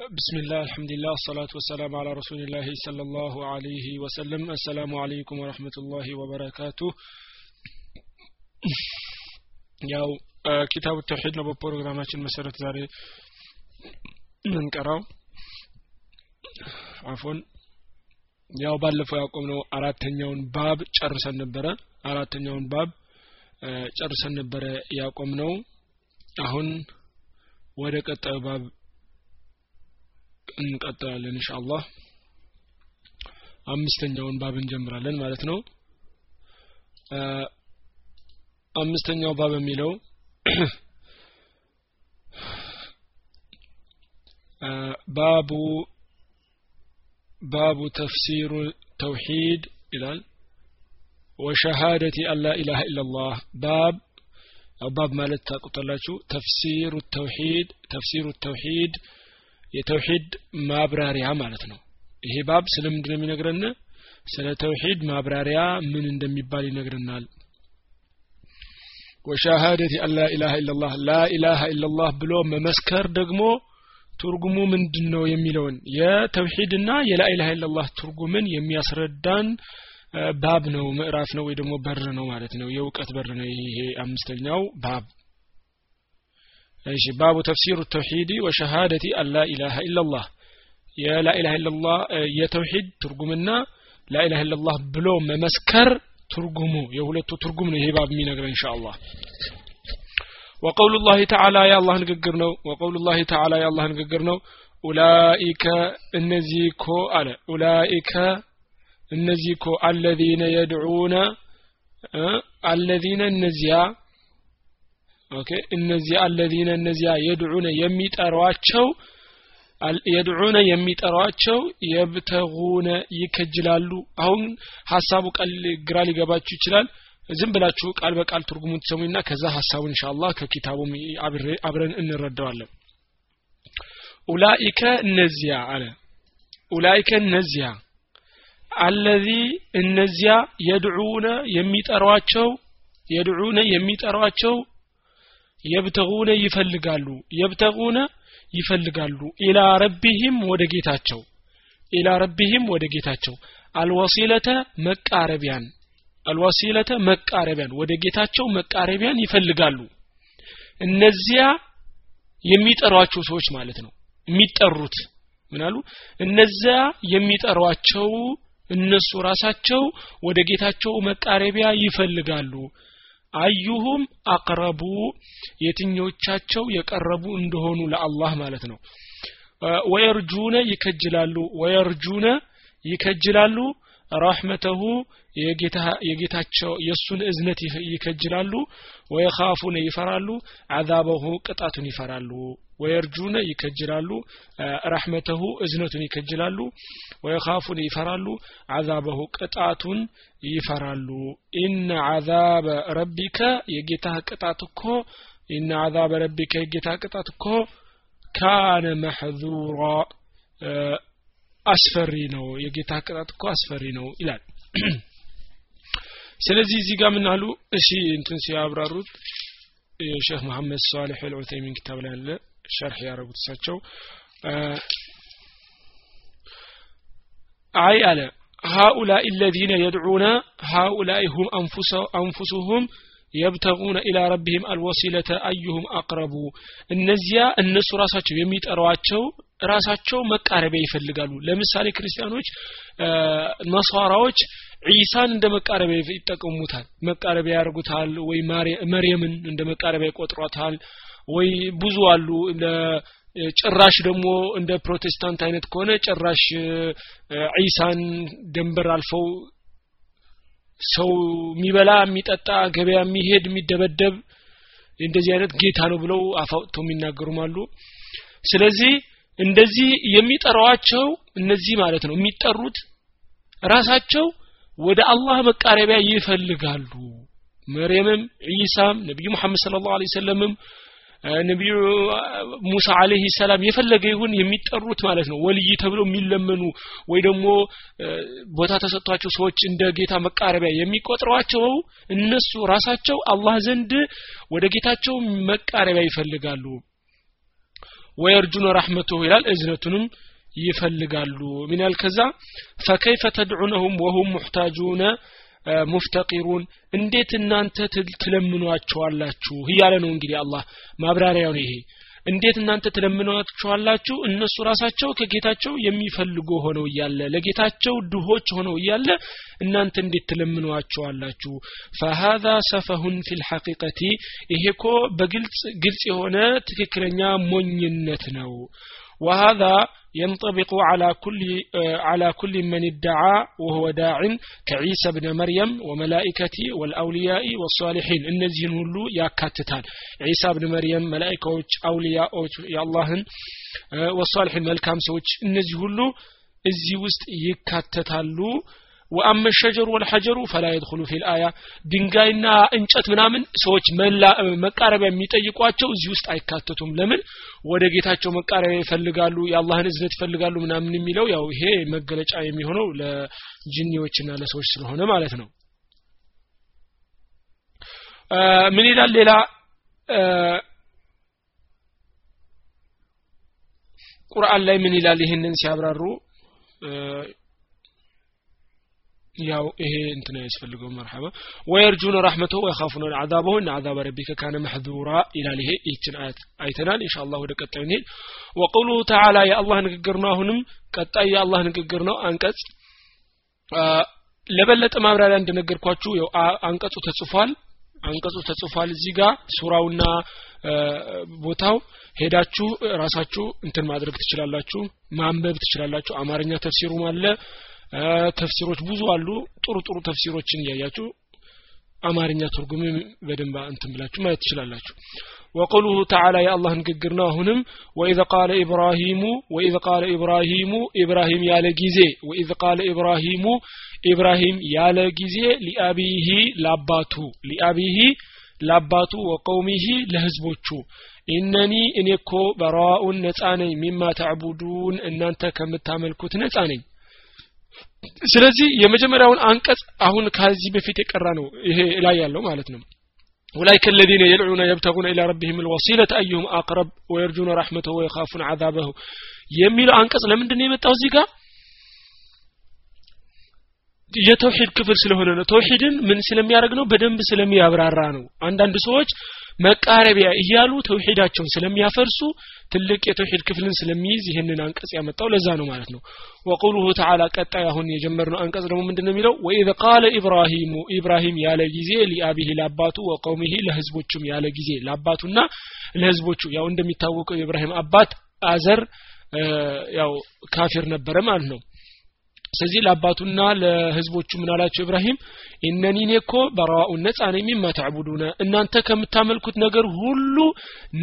ብስሚላህ አልሐምዱሊላህ ሰላቱ ወሰላም አላ ረሱሊላሂ ሰለላሁ አለይህ ወሰለም አሰላሙ አለይኩም ወረህመቱላሂ ወበረካቱ ያው ኪታቡ ተውሒድ ነው በፕሮግራማችን መሰረት ዛሬ ምንቀራው አፎን ያው ባለፈው ያቆምነው አራተኛውን ባብ ጨርሰን ነበረ አራተኛውን ባብ ጨርሰን ነበረ ያቆም ነው። አሁን ወደ ቀጣዩ ባብ እንቀጥላለን ኢንሻአላህ። አምስተኛውን ባብ እንጀምራለን ማለት ነው። አምስተኛው ባብ የሚለው ባቡ ባቡ ተፍሲሩ ተውሂድ ይላል። ወሸሃደቲ አላ ኢላሃ ኢላላህ ባብ ባብ ማለት ታቁታላችሁ ተፍሲሩ ተውሂድ ተፍሲሩ ተውሂድ የተውሂድ ማብራሪያ ማለት ነው። ይሄ ባብ ስለምንድን ነው የሚነግረን? ስለ ተውሂድ ማብራሪያ ምን እንደሚባል ይነግረናል። ወሻሃደት አላ ኢላሃ ኢላላህ ላ ኢላሃ ኢላላህ ብሎ መመስከር ደግሞ ትርጉሙ ምንድን ነው የሚለውን የተውሂድና የላኢላሃ ኢላላህ ትርጉምን የሚያስረዳን ባብ ነው ምዕራፍ ነው ወይ ደግሞ በር ነው ማለት ነው። የእውቀት በር ነው ይሄ አምስተኛው ባብ ماشي باب تفسير التوحيد وشهادة أن لا إله إلا الله. يا لا إله إلا الله آه، يا توحيد ترجمنا. لا إله إلا الله بلو ممسكر ترجمو يولتو ترجمنا. هي باب مين إن شاء الله. وقول الله تعالى يا الله نقرنا. وقول الله تعالى يا الله نقرنا. أولئك النزيكو على أولئك النزيكو الذين يدعون أه؟ الذين النزيا ኦኬ? እነዚያ አለዚነ እነዚያ የድዑነ የሚጠሯቸው የድዑነ የሚጠሯቸው የብተጉነ ይከጅላሉ። አሁን ሀሳቡ ቃል ግራ ሊገባችሁ ይችላል። ዝም ብላችሁ ቃል በቃል ትርጉሙን ትሰሙኝና ከዛ ሀሳቡን ኢንሻአላህ ከኪታቡም አብረን እንረዳዋለን። ኡላኢከ እነዚያ አለ። ኡላኢከ እነዚያ አለዚ እነዚያ የድዑነ የሚጠሯቸው የድዑነ የሚጠሯቸው የብተጉነ ይፈልጋሉ የብተጉነ ይፈልጋሉ። ኢላ ረቢህም ወደ ጌታቸው ኢላ ረቢህም ወደ ጌታቸው። አልወሲለተ መቃረቢያን አልወሲለተ መቃረቢያን ወደ ጌታቸው መቃረቢያን ይፈልጋሉ። እነዚያ የሚጠሯቸው ሰዎች ማለት ነው። የሚጠሩት ምናሉ እነዚያ የሚጠሯቸው እነሱ ራሳቸው ወደ ጌታቸው መቃረቢያ ይፈልጋሉ አዩሁም አቅረቡ የትኞቻቸው የቀረቡ እንደሆኑ ለአላህ ማለት ነው። ወየርጁነ ይከጅላሉ ወየርጁነ ይከጅላሉ ረሕመተሁ የጌታቸው የእሱን እዝነት ይከጅላሉ ወየኻፉነ ይፈራሉ አዛበሁ ቅጣቱን ይፈራሉ ወየርጁነ ይከጅላሉ ረሕመተሁ እዝነቱን ይከጅላሉ ወየኻፉነ ይፈራሉ አዛበሁ ቅጣቱን ይፈራሉ ኢነ አዛበ ረቢከ የጌታ ቅጣት እኮ ኢነ አዛበ ረቢከ የጌታ ቅጣት እኮ ካነ መሕዙራ አስፈሪ ነው የጌታ ቅጣት እኮ አስፈሪ ነው ይላል ስለዚህ እዚህ ጋር ምን አሉ እሺ እንትን ሲያብራሩት የሼክ መሐመድ ሳሊሕ አልዑተይሚን ኪታብ ላይ ያለ ሸርሕ ያደረጉት እሳቸው አይ አለ هؤلاء الذين يدعون هؤلاء هم أنفسهم يبتغون إلى ربهم الوسيلة أيهم أقرب እነዚያ እነሱ ራሳቸው የሚጠሯቸው ራሳቸው መቃረቢያ ይፈልጋሉ ለምሳሌ ክርስቲያኖች ነሷራዎች ዒሳን እንደ መቃረቢያ ይጠቀሙታል መቃረቢያ ያደርጉታል ወይ መርየምን እንደ መቃረቢያ ይቆጥሯታል ወይ ብዙ አሉ። ጭራሽ ደግሞ እንደ ፕሮቴስታንት አይነት ከሆነ ጭራሽ ዒሳን ደንበር አልፈው ሰው የሚበላ የሚጠጣ ገበያ የሚሄድ የሚደበደብ እንደዚህ አይነት ጌታ ነው ብለው አፋውጥተው የሚናገሩም አሉ። ስለዚህ እንደዚህ የሚጠራዋቸው እነዚህ ማለት ነው የሚጠሩት ራሳቸው ወደ አላህ መቃረቢያ ይፈልጋሉ። መርየምም ዒሳም ነቢዩ መሐመድ ስለ ላሁ ሰለምም ነቢዩ ሙሳ አለህ ሰላም የፈለገ ይሁን የሚጠሩት ማለት ነው። ወልይ ተብለው የሚለመኑ ወይ ደግሞ ቦታ ተሰጥቷቸው ሰዎች እንደ ጌታ መቃረቢያ የሚቆጥሯቸው እነሱ ራሳቸው አላህ ዘንድ ወደ ጌታቸው መቃረቢያ ይፈልጋሉ። ወየርጁነ ረሕመቱሁ ይላል እዝነቱንም ይፈልጋሉ። ምን ያል ከዛ ፈከይፈ ተድዑነሁም ወሁም ሙሕታጁነ ሙፍተቂሩን እንዴት እናንተ ትለምኗቸዋላችሁ? እያለ ነው እንግዲህ አላህ ማብራሪያው ነው ይሄ። እንዴት እናንተ ትለምኗቸዋላችሁ? እነሱ ራሳቸው ከጌታቸው የሚፈልጉ ሆነው እያለ ለጌታቸው ድሆች ሆነው እያለ እናንተ እንዴት ትለምኗቸዋላችሁ? ፈሃዛ ሰፈሁን ፊል ሐቂቀቲ ይሄ ኮ በግልጽ ግልጽ የሆነ ትክክለኛ ሞኝነት ነው። وهذا ينطبق على كل على كل من ادعى وهو داع كعيسى بن مريم وملائكته والأولياء والصالحين እነዚህን ሁሉ ያካትታል ዒሳ ብን መርየም መላኢካዎች አውሊያዎች የአላህን ወሳልሒን መልካም ሰዎች እነዚህ ሁሉ እዚህ ውስጥ ይካተታሉ ወአመ ሸጀሩ ወልሐጀሩ ፈላ የድኹሉ ፊል አያ። ድንጋይና እንጨት ምናምን ሰዎች መቃረቢያ የሚጠይቋቸው እዚህ ውስጥ አይካተቱም። ለምን? ወደ ጌታቸው መቃረቢያ ይፈልጋሉ የአላህን እዝነት ይፈልጋሉ ምናምን የሚለው ያው ይሄ መገለጫ የሚሆነው ለጅኒዎችና ለሰዎች ስለሆነ ማለት ነው። ምን ይላል ሌላ? ቁርአን ላይ ምን ይላል ይህንን ሲያብራሩ ያው ይሄ እንትን ያስፈልገው። መርሐባ ወየርጁነ ረሕመተሁ ወየኻፉነ አዛበሁ እና አዛበ ረቢከ ካነ መሕዙራ ይላል። ይሄ ይችን አያት አይተናል። ኢንሻአላህ ወደ ቀጣዩ እንሂድ። ወቁሉሁ ተዓላ የአላህ ንግግር ነው። አሁንም ቀጣይ የአላህ ንግግር ነው። አንቀጽ ለበለጠ ማብራሪያ እንደነገርኳችሁ አንቀጹ ተጽፏል። አንቀጹ ተጽፏል። እዚህ ጋር ሱራውና ቦታው ሄዳችሁ ራሳችሁ እንትን ማድረግ ትችላላችሁ። ማንበብ ትችላላችሁ። አማርኛ ተፍሲሩም አለ ተፍሲሮች ብዙ አሉ ጥሩ ጥሩ ተፍሲሮችን እያያችሁ አማርኛ ትርጉም በደንብ እንትን ብላችሁ ማየት ትችላላችሁ وقوله تعالى يا الله ንግግር ነው አሁንም وإذا قال إبراهيم وإذا قال إبراهيم إبراهيم ያለ ጊዜ وإذا قال إبراهيم إبراهيم ያለ ጊዜ لأبيه ላባቱ لأبيه ላባቱ ወቀውሚሂ ለህዝቦቹ ኢነኒ እኔ እኮ በራኡን ነጻ ነኝ ሚማ ተዕቡዱን እናንተ ከምታመልኩት ነጻ ነኝ ስለዚህ የመጀመሪያውን አንቀጽ አሁን ከዚህ በፊት የቀራ ነው ይሄ ላይ ያለው ማለት ነው أولئك الذين يدعون يبتغون إلى ربهم الوسيلة أيهم أقرب ويرجون رحمته ويخافون عذابه የሚለው አንቀጽ ለምንድን ነው የመጣው እዚህ ጋር የተውሂድ ክፍል ስለሆነ ነው ተውሂድን ምን ስለሚያደርግ ነው በደንብ ስለሚያብራራ ነው አንዳንድ ሰዎች መቃረቢያ እያሉ ተውሂዳቸውን ስለሚያፈርሱ ትልቅ የተውሂድ ክፍልን ስለሚይዝ ይህንን አንቀጽ ያመጣው ለዛ ነው ማለት ነው። ወቁሉሁ ተዓላ ቀጣይ አሁን የጀመርነው አንቀጽ ደግሞ ምንድን ነው የሚለው? ወኢዝ ቃለ ኢብራሂሙ ኢብራሂም ያለ ጊዜ ሊአቢህ ለአባቱ ወቀውሚህ ለህዝቦቹም ያለ ጊዜ ለአባቱና ለህዝቦቹ ያው እንደሚታወቀው የኢብራሂም አባት አዘር ያው ካፊር ነበረ ማለት ነው ስለዚህ ለአባቱና ለህዝቦቹ ምን አላቸው ኢብራሂም? ኢነኒ እኔ እኮ በራኡን ነጻ ነኝ ሚማ ተዕቡዱነ. እናንተ ከምታመልኩት ነገር ሁሉ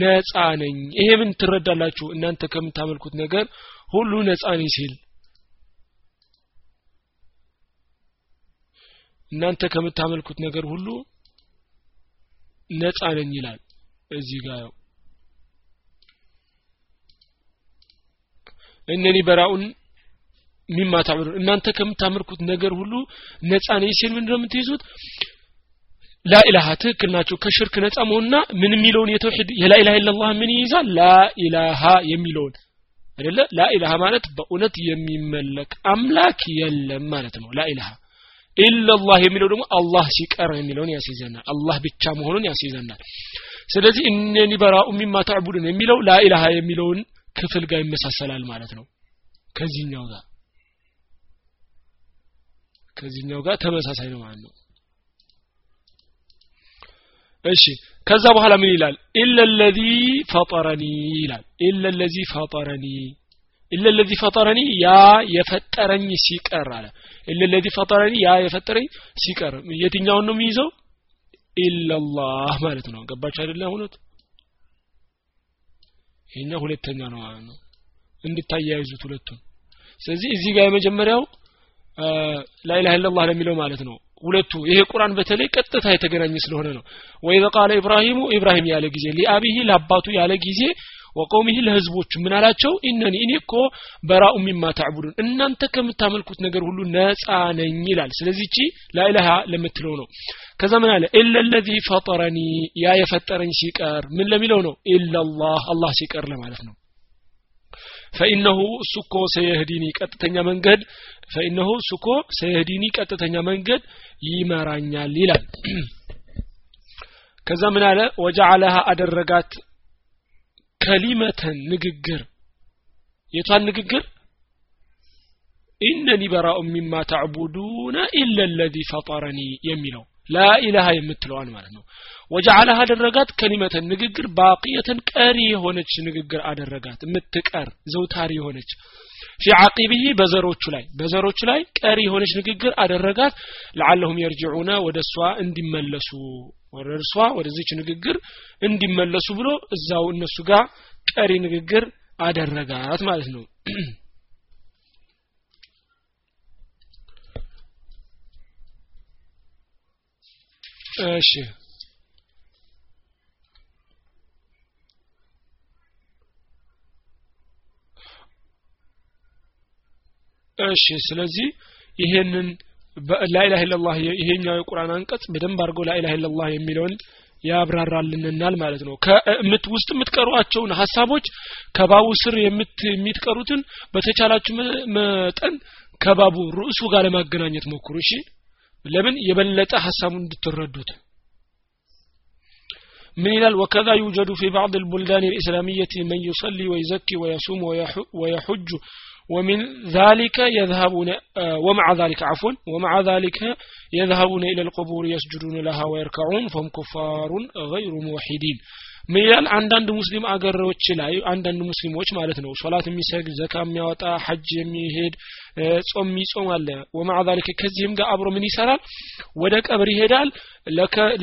ነጻ ነኝ። ይሄ ምን ትረዳላችሁ? እናንተ ከምታመልኩት ነገር ሁሉ ነጻ ነኝ ሲል። እናንተ ከምታመልኩት ነገር ሁሉ ነጻ ነኝ ይላል እዚህ ጋር እነኒ በራኡን ሚማ ታዕቡዱን እናንተ ከምታመልኩት ነገር ሁሉ ነጻ ነኝ። ሲል ምንድን ነው የምትይዙት? ላኢላሃ ትክክል ናቸው። ከሽርክ ነጻ መሆንና ምን የሚለውን የተውሂድ የላኢላሃ ኢላላህ ምን ይይዛል? ላኢላሃ የሚለውን አይደለ? ላኢላሃ ማለት በእውነት የሚመለክ አምላክ የለም ማለት ነው። ላኢላሃ ኢላላህ የሚለው ደግሞ አላህ ሲቀር የሚለውን ያስይዘናል። አላህ ብቻ መሆኑን ያስይዘናል። ስለዚህ እነኒ በራኡ ሚማ ታዕቡዱን የሚለው ላኢላሃ የሚለውን ክፍል ጋር ይመሳሰላል ማለት ነው። ከዚህኛው ጋር ከዚህኛው ጋር ተመሳሳይ ነው ማለት ነው። እሺ ከዛ በኋላ ምን ይላል? ኢለ ለዚ ፈጠረኒ ይላል። ኢለ ለዚ ፈጠረኒ ኢለ ለዚ ፈጠረኒ ያ የፈጠረኝ ሲቀር አለ። ኢለ ለዚ ፈጠረኒ ያ የፈጠረኝ ሲቀር የትኛውን ነው የሚይዘው? ኢላላህ ማለት ነው። ገባች አይደለ? ሁለት ይሄኛው ሁለተኛ ነው ማለት ነው። እንድታያይዙት ሁለቱን። ስለዚህ እዚህ ጋር የመጀመሪያው ላኢላሃ ኢላላህ ለሚለው ማለት ነው። ሁለቱ ይሄ ቁርአን በተለይ ቀጥታ የተገናኘ ስለሆነ ነው። ወይ ቃለ ኢብራሂሙ ኢብራሂም ያለ ጊዜ ሊአቢሂ ለአባቱ ያለ ጊዜ ወቀውሚህ ለህዝቦቹ ምን አላቸው? ኢነኒ እኔ እኮ በራኡ ሚማ ታዕቡዱን እናንተ ከምታመልኩት ነገር ሁሉ ነጻ ነኝ ይላል። ስለዚህ እቺ ላኢላሃ ለምትለው ነው። ከዛ ምን አለ? ኢለ ለዚ ፈጠረኒ ያ የፈጠረኝ ሲቀር ምን ለሚለው ነው? ኢላላህ አላህ ሲቀር ለማለት ነው። ፈኢነሁ እሱ እኮ ሰየህዲኒ ቀጥተኛ መንገድ ፈኢነሁ እኮ ሰየህዲኒ ቀጥተኛ መንገድ ይመራኛል ይላል። ከዛ ምን አለ? ወጀዓለሃ አደረጋት ከሊመተን ንግግር። የቷን ንግግር? ኢነኒ በራኡ ሚማ ተዕቡዱነ ኢለ ለዚ ፈጠረኒ የሚለው ላኢላሃ የምትለዋን ማለት ነው። ወጀዓለሃ አደረጋት ከሊመተን ንግግር ባቂየተን ቀሪ የሆነች ንግግር አደረጋት የምትቀር ዘውታሪ የሆነች። ፊ ዓቂቢህ በዘሮቹ ላይ በዘሮቹ ላይ ቀሪ የሆነች ንግግር አደረጋት። ለዓለሁም የርጅዑነ ወደ እሷ እንዲመለሱ ወደ እርሷ ወደዚች ንግግር እንዲመለሱ ብሎ እዛው እነሱ ጋር ቀሪ ንግግር አደረጋት ማለት ነው እሺ። እሺ ስለዚህ ይሄንን ላኢላህ ኢላላህ ይሄኛው የቁርአን አንቀጽ በደንብ አድርጎ ላኢላህ ኢላላህ የሚለውን ያብራራልንናል ማለት ነው። ከምት ውስጥ የምትቀሯቸውን ሀሳቦች ከባቡ ስር የምትቀሩትን በተቻላችሁ መጠን ከባቡ ርዕሱ ጋር ለማገናኘት ሞክሩ። እሺ ለምን የበለጠ ሀሳቡን እንድትረዱት من ይላል وكذا يوجد في بعض البلدان الإسلامية من يصلي ويزكي ويصوم ويحج ومن ذلك يذهبون ومع ذلك عفوا ومع ذلك يذهبون إلى القبور يسجدون لها ويركعون فهم كفار غير موحدين ምን ይላል አንዳንድ ሙስሊም አገሮች ላይ አንዳንድ ሙስሊሞች ማለት ነው። ሶላት የሚሰግድ ዘካ የሚያወጣ ሐጅ የሚሄድ ጾም የሚጾም አለ። ወማዓ ከዚህም ጋር አብሮ ምን ይሰራል? ወደ ቀብር ይሄዳል።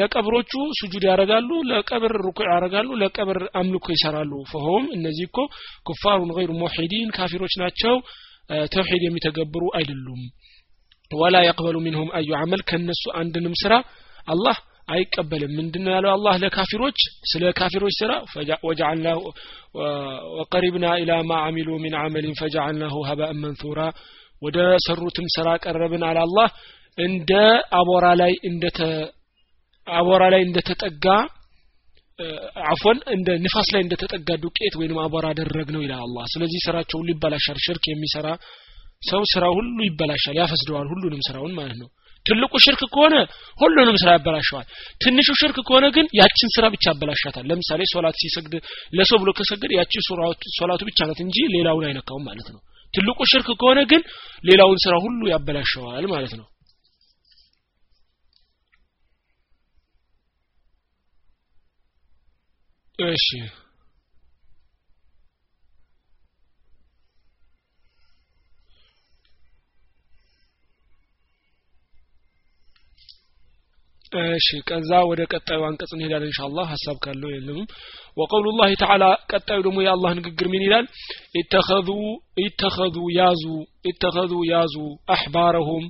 ለቀብሮቹ ሱጁድ ያደርጋሉ። ለቀብር ሩኩዕ ያደርጋሉ። ለቀብር አምልኮ ይሰራሉ። ፈሆም እነዚህ እኮ ኩፋሩን ገይሩ ሙሒዲን ካፊሮች ናቸው። ተውሂድ የሚተገብሩ አይደሉም። ወላ የቅበሉ ሚንሁም አዩ አመል ከነሱ አንድንም ስራ አላህ አይቀበልም። ምንድነው ያለው አላህ ለካፊሮች? ስለ ካፊሮች ስራ ወጀዐልናሁ ወቀሪብና ኢላ ማ አሚሉ ሚን አመሊን ፈጀዐልናሁ ሀባእን መንሱራ። ወደ ሰሩትም ስራ ቀረብን አለ አላህ። እንደ አቦራ ላይ እንደ አቦራ ላይ እንደተጠጋ አፎን እንደ ንፋስ ላይ እንደተጠጋ ዱቄት ወይንም አቧራ አደረግ ነው ይላል አላህ። ስለዚህ ስራቸው ሁሉ ይበላሻል። ሽርክ የሚሰራ ሰው ስራ ሁሉ ይበላሻል ያፈስደዋል ሁሉንም ስራውን ማለት ነው ትልቁ ሽርክ ከሆነ ሁሉንም ስራ ያበላሸዋል። ትንሹ ሽርክ ከሆነ ግን ያችን ስራ ብቻ ያበላሻታል። ለምሳሌ ሶላት ሲሰግድ ለሰው ብሎ ከሰገድ ያቺ ሶላቱ ብቻ ናት እንጂ ሌላውን አይነካውም ማለት ነው። ትልቁ ሽርክ ከሆነ ግን ሌላውን ስራ ሁሉ ያበላሸዋል ማለት ነው። እሺ እሺ ከዛ ወደ ቀጣዩ አንቀጽ እንሄዳለን ኢንሻአላህ። ሀሳብ ካለው የለምም ወቀውሉ ላህ ተዓላ ቀጣዩ ደግሞ የአላህ ንግግር ምን ይላል? ኢተኸዙ ኢተኸዙ ያዙ ኢተኸዙ ያዙ አሕባረሁም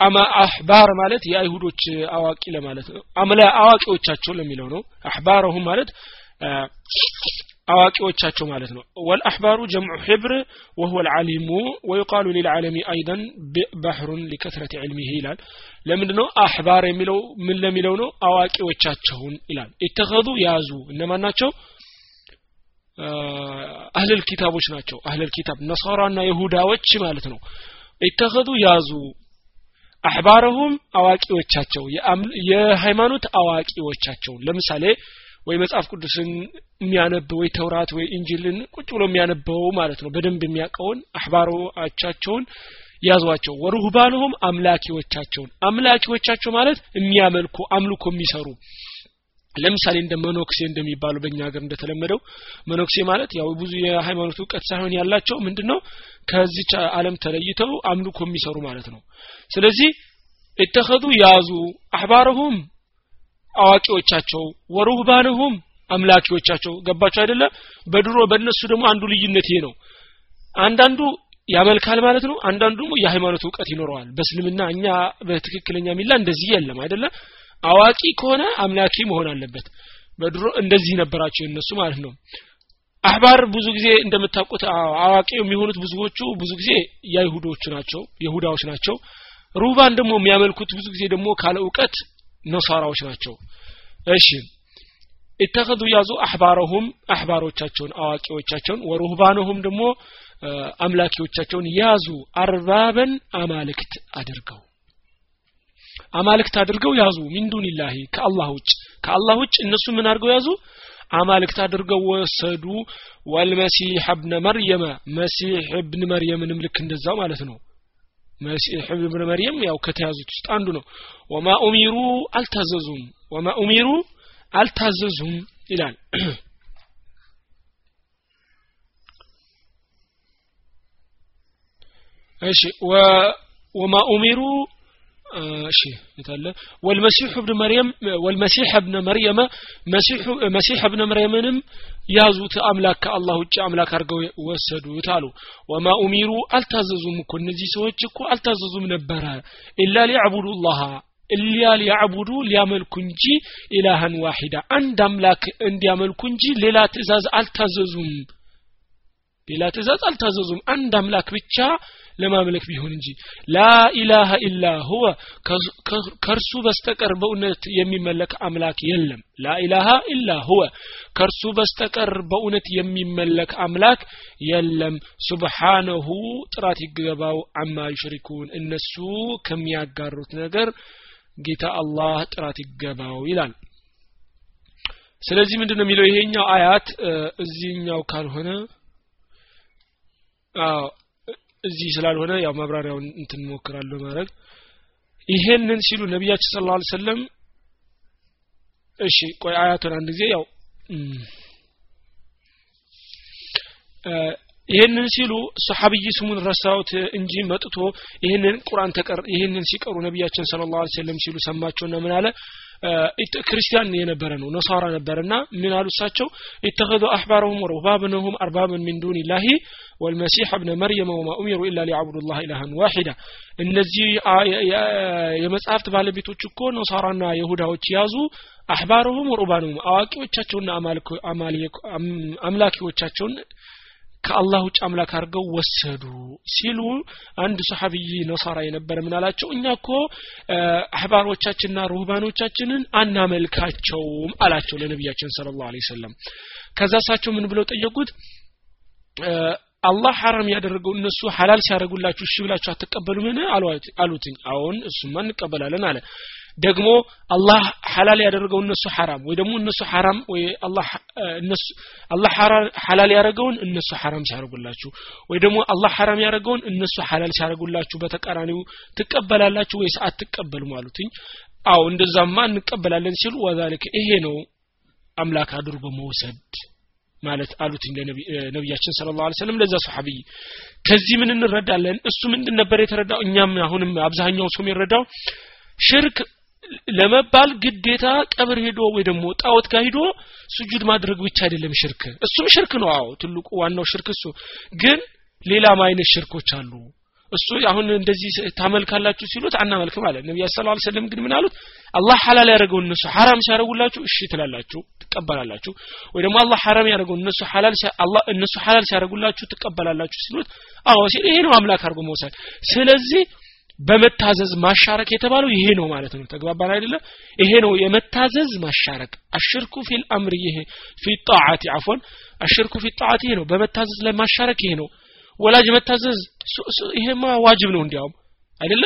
አማ አሕባር ማለት የአይሁዶች አዋቂ ለማለት ነው። አምላ አዋቂዎቻቸው ለሚለው ነው። አሕባረሁም ማለት አዋቂዎቻቸው ማለት ነው። ወልአሕባሩ ጀምዑ ሕብር ወሁወ ልዓሊሙ ወዩቃሉ ሊልዓለሚ አይደን ባሕሩን ሊከትረት ዕልሚህ ይላል። ለምንድ ነው አሕባር የሚለው ምን ለሚለው ነው? አዋቂዎቻቸውን ይላል። ኢተኸዙ ያዙ እነማን ናቸው? አህለል ኪታቦች ናቸው። አህለል ኪታብ ነሳራና ይሁዳዎች ማለት ነው። ኢተኸዙ ያዙ አሕባረሁም አዋቂዎቻቸው የሃይማኖት አዋቂዎቻቸውን ለምሳሌ ወይ መጽሐፍ ቅዱስን የሚያነብ ወይ ተውራት ወይ እንጂልን ቁጭ ብሎ የሚያነበው ማለት ነው። በደንብ የሚያውቀውን አሕባሮቻቸውን ያዟቸው። ወሩህባንሁም አምላኪዎቻቸውን። አምላኪዎቻቸው ማለት የሚያመልኩ አምልኮ የሚሰሩ። ለምሳሌ እንደ መኖክሴ እንደሚባሉ በእኛ ሀገር እንደተለመደው መኖክሴ ማለት ያው ብዙ የሃይማኖት እውቀት ሳይሆን ያላቸው ምንድነው? ከዚች ዓለም ተለይተው አምልኮ የሚሰሩ ማለት ነው። ስለዚህ እተኸዙ ያዙ አሕባረሁም አዋቂዎቻቸው ወሩህባንሁም አምላኪዎቻቸው። ገባቸው አይደለ? በድሮ በእነሱ ደግሞ አንዱ ልዩነት ይሄ ነው። አንዳንዱ ያመልካል ማለት ነው አንዳንዱ ደግሞ የሃይማኖት እውቀት ይኖረዋል። በእስልምና እኛ በትክክለኛ ሚላ እንደዚህ የለም አይደለ? አዋቂ ከሆነ አምላኪ መሆን አለበት። በድሮ እንደዚህ ነበራቸው እነሱ ማለት ነው። አህባር ብዙ ጊዜ እንደምታውቁት አዋቂ የሚሆኑት ብዙዎቹ ብዙ ጊዜ የይሁዶቹ ናቸው የሁዳዎች ናቸው። ሩባን ደግሞ የሚያመልኩት ብዙ ጊዜ ደግሞ ካለ እውቀት ነሳራዎች ናቸው። እሺ። ኢተኸዙ ያዙ አሕባረሁም አሕባሮቻቸውን አዋቂዎቻቸውን ወሩህባነሁም ደግሞ አምላኪዎቻቸውን ያዙ። አርባበን አማልክት አድርገው አማልክት አድርገው ያዙ። ሚን ዱኒላሂ ከአላህ ውጭ። ከአላህ ውጭ እነሱ ምን አድርገው ያዙ? አማልክት አድርገው ወሰዱ። ወልመሲሕ እብነ መርየመ መሲሕ እብን መርየምንም ልክ እንደዛው ማለት ነው መሲሕ እብን መርየም ያው ከተያዙት ውስጥ አንዱ ነው ወማ ኡሚሩ አልታዘዙም ወማ ኡሚሩ አልታዘዙም ይላል እሺ ወማ ኡሚሩ እሺ የታለ ወልመሲሑ እብን መርየም ወልመሲሕ እብነ መርየመ መሲሕ እብነ መርየምንም ያዙት አምላክ ከአላህ ውጭ አምላክ አድርገው ወሰዱት አሉ። ወማ ኡሚሩ አልታዘዙም እኮ እነዚህ ሰዎች እኮ አልታዘዙም ነበረ። ኢላ ሊያዕቡዱ ላሃ እሊያ ሊያዕቡዱ ሊያመልኩ እንጂ ኢላሃን ዋሂዳ አንድ አምላክ እንዲያመልኩ እንጂ ሌላ ትእዛዝ አልታዘዙም። ሌላ ትእዛዝ አልታዘዙም። አንድ አምላክ ብቻ ለማምለክ ቢሆን እንጂ። ላኢላሃ ኢላ ሁወ ከእርሱ በስተቀር በእውነት የሚመለክ አምላክ የለም። ላኢላሃ ኢላ ሁወ ከእርሱ በስተቀር በእውነት የሚመለክ አምላክ የለም። ሱብሓነሁ ጥራት ይገባው አማ ዩሽሪኩን። እነሱ ከሚያጋሩት ነገር ጌታ አላህ ጥራት ይገባው ይላል። ስለዚህ ምንድን ነው የሚለው ይሄኛው አያት? እዚህኛው ካልሆነ እዚህ ስላልሆነ ያው ማብራሪያውን እንትን ሞክራለሁ ማድረግ ይሄንን ሲሉ ነቢያችን ስለ ላ ሰለም እሺ ቆይ አያቱን አንድ ጊዜ ያው ይህንን ሲሉ ሰሐብይ ስሙን ረሳውት እንጂ መጥቶ ይህንን ቁርአን ተቀር ይህንን ሲቀሩ ነቢያችን ስለ ላ ሰለም ሲሉ ሰማቸውና ምን አለ ክርስቲያን የነበረ ነው ነሳራ ነበርና ምን አሉ እሳቸው? ኢተኸዙ አሕባረሁም ወረህባብነሁም አርባብን ሚን ዱን ላሂ ወልመሲሕ እብነ መርየም ወማ ኡሚሩ ኢላ ሊያዕቡዱ ላህ ኢላሃን ዋሒዳ። እነዚህ የመጽሐፍት ባለቤቶች እኮ ነሳራና የሁዳዎች ያዙ። አሕባረሁም ወሩባነሁም አዋቂዎቻቸውና አምላኪዎቻቸውን ከአላህ ውጭ አምላክ አድርገው ወሰዱ ሲሉ አንድ ሰሐቢይ ነሳራ የነበረ ምን አላቸው? እኛ እኮ አህባሮቻችንና ሩህባኖቻችንን አናመልካቸውም አላቸው ለነቢያችን ስለ ላሁ ሰለም ከዛ እሳቸው ምን ብለው ጠየቁት? አላህ ሐራም ያደረገው እነሱ ሐላል ሲያደርጉላችሁ እሺ ብላችሁ አትቀበሉምን? አሉትኝ። አሁን እሱማ እንቀበላለን አለ ደግሞ አላህ ሐላል ያደረገው እነሱ ሐራም ወይ ደግሞ እነሱ ሐራም ወይ አላህ እነሱ ሐላል ያደረገውን እነሱ ሐራም ሲያደርጉላችሁ ወይ ደግሞ አላህ ሐራም ያደረገውን እነሱ ሐላል ሲያደርጉላችሁ በተቃራኒው ትቀበላላችሁ ወይስ አትቀበሉም አሉትኝ። አው እንደዛማ እንቀበላለን ሲሉ ወዛሊከ ይሄ ነው አምላክ አድርጎ መውሰድ ማለት አሉትኝ ለነቢያችን ስለ ላ ሰለም ለዛ ሰሐቢይ ከዚህ ምን እንረዳለን? እሱ ምንድን ነበር የተረዳው? እኛም አሁንም አብዛኛው ሰው የሚረዳው ሽርክ ለመባል ግዴታ ቀብር ሄዶ ወይ ደግሞ ጣዖት ጋር ሂዶ ስጁድ ማድረግ ብቻ አይደለም ሽርክ። እሱም ሽርክ ነው። አዎ ትልቁ ዋናው ሽርክ እሱ። ግን ሌላም አይነት ሽርኮች አሉ። እሱ አሁን እንደዚህ ታመልካላችሁ ሲሉት አናመልክም አለ። ነቢያ ስለ ሰለም ግን ምን አሉት? አላህ ሐላል ያደረገው እነሱ ሐራም ሲያደርጉላችሁ እሺ ትላላችሁ ትቀበላላችሁ። ወይ ደግሞ አላህ ሐራም ያደረገው እነሱ ሐላል እነሱ ሐላል ሲያደርጉላችሁ ትቀበላላችሁ ሲሉት አዎ ሲል ይሄ ነው አምላክ አድርጎ መውሰድ። ስለዚህ በመታዘዝ ማሻረክ የተባለው ይሄ ነው ማለት ነው። ተግባባን አይደለ? ይሄ ነው የመታዘዝ ማሻረክ። الشرك في الأمر ይሄ في الطاعة አፎን الشرك في الطاعة ይሄ ነው። በመታዘዝ ላይ ማሻረክ ይሄ ነው። ወላጅ መታዘዝ ይሄማ واجب ነው እንዲያውም አይደለ?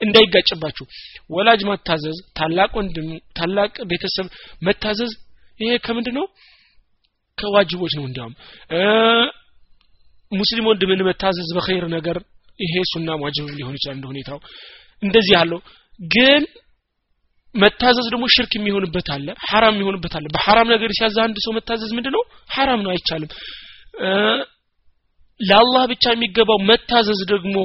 እንዳይጋጭባችሁ። ወላጅ መታዘዝ ታላቅ ወንድም ታላቅ ቤተሰብ መታዘዝ ይሄ ከምንድን ነው ከዋጅቦች ነው እንዲያውም። ሙስሊም ወንድምን መታዘዝ በኸይር ነገር ይሄ ሱና ዋጅብ ሊሆን ይችላል እንደ ሁኔታው። እንደዚህ ያለው ግን መታዘዝ ደግሞ ሽርክ የሚሆንበት አለ ሐራም የሚሆንበት አለ። በሐራም ነገር ሲያዛ አንድ ሰው መታዘዝ ምንድነው? ሐራም ነው አይቻልም። ለአላህ ብቻ የሚገባው መታዘዝ ደግሞ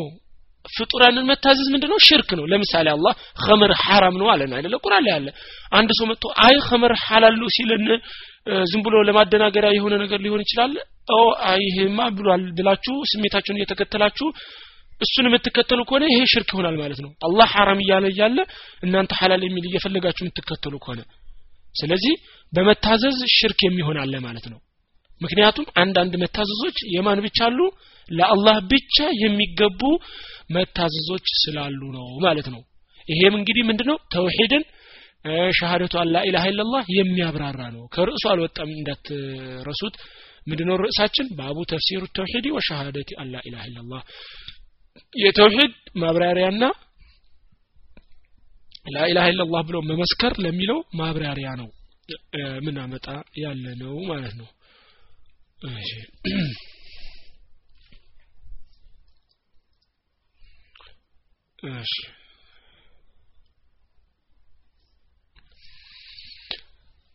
ፍጡራንን መታዘዝ ምንድነው? ሽርክ ነው። ለምሳሌ አላህ ኸምር ሐራም ነው አለን አይደለ? ቁርአን ላይ አለ። አንድ ሰው መጥቶ አይ ኸምር ሐላል ነው ሲልን ዝም ብሎ ለማደናገሪያ የሆነ ነገር ሊሆን ይችላል። ኦ ይሄማ ብሏል ብላችሁ ስሜታችሁን እየተከተላችሁ እሱን የምትከተሉ ከሆነ ይሄ ሽርክ ይሆናል ማለት ነው። አላህ ሐራም እያለ እያለ እናንተ ሐላል የሚል እየፈለጋችሁ የምትከተሉ ከሆነ። ስለዚህ በመታዘዝ ሽርክ የሚሆን አለ ማለት ነው። ምክንያቱም አንዳንድ መታዘዞች የማን ብቻ አሉ? ለአላህ ብቻ የሚገቡ መታዘዞች ስላሉ ነው ማለት ነው። ይሄም እንግዲህ ምንድነው? ተውሂድን ሸሃደቱ አላ ኢላሃ ኢላላህ የሚያብራራ ነው። ከርዕሱ አልወጣም እንዳትረሱት። ምንድነው ርዕሳችን? ባቡ ተፍሲሩ ተውሂድ ወሸሃደቲ አላ ኢላሃ ኢላላህ የተውሂድ ማብራሪያና ላኢላሃ ኢላላህ ብሎ መመስከር ለሚለው ማብራሪያ ነው ምን አመጣ ያለ ነው ማለት ነው እሺ እሺ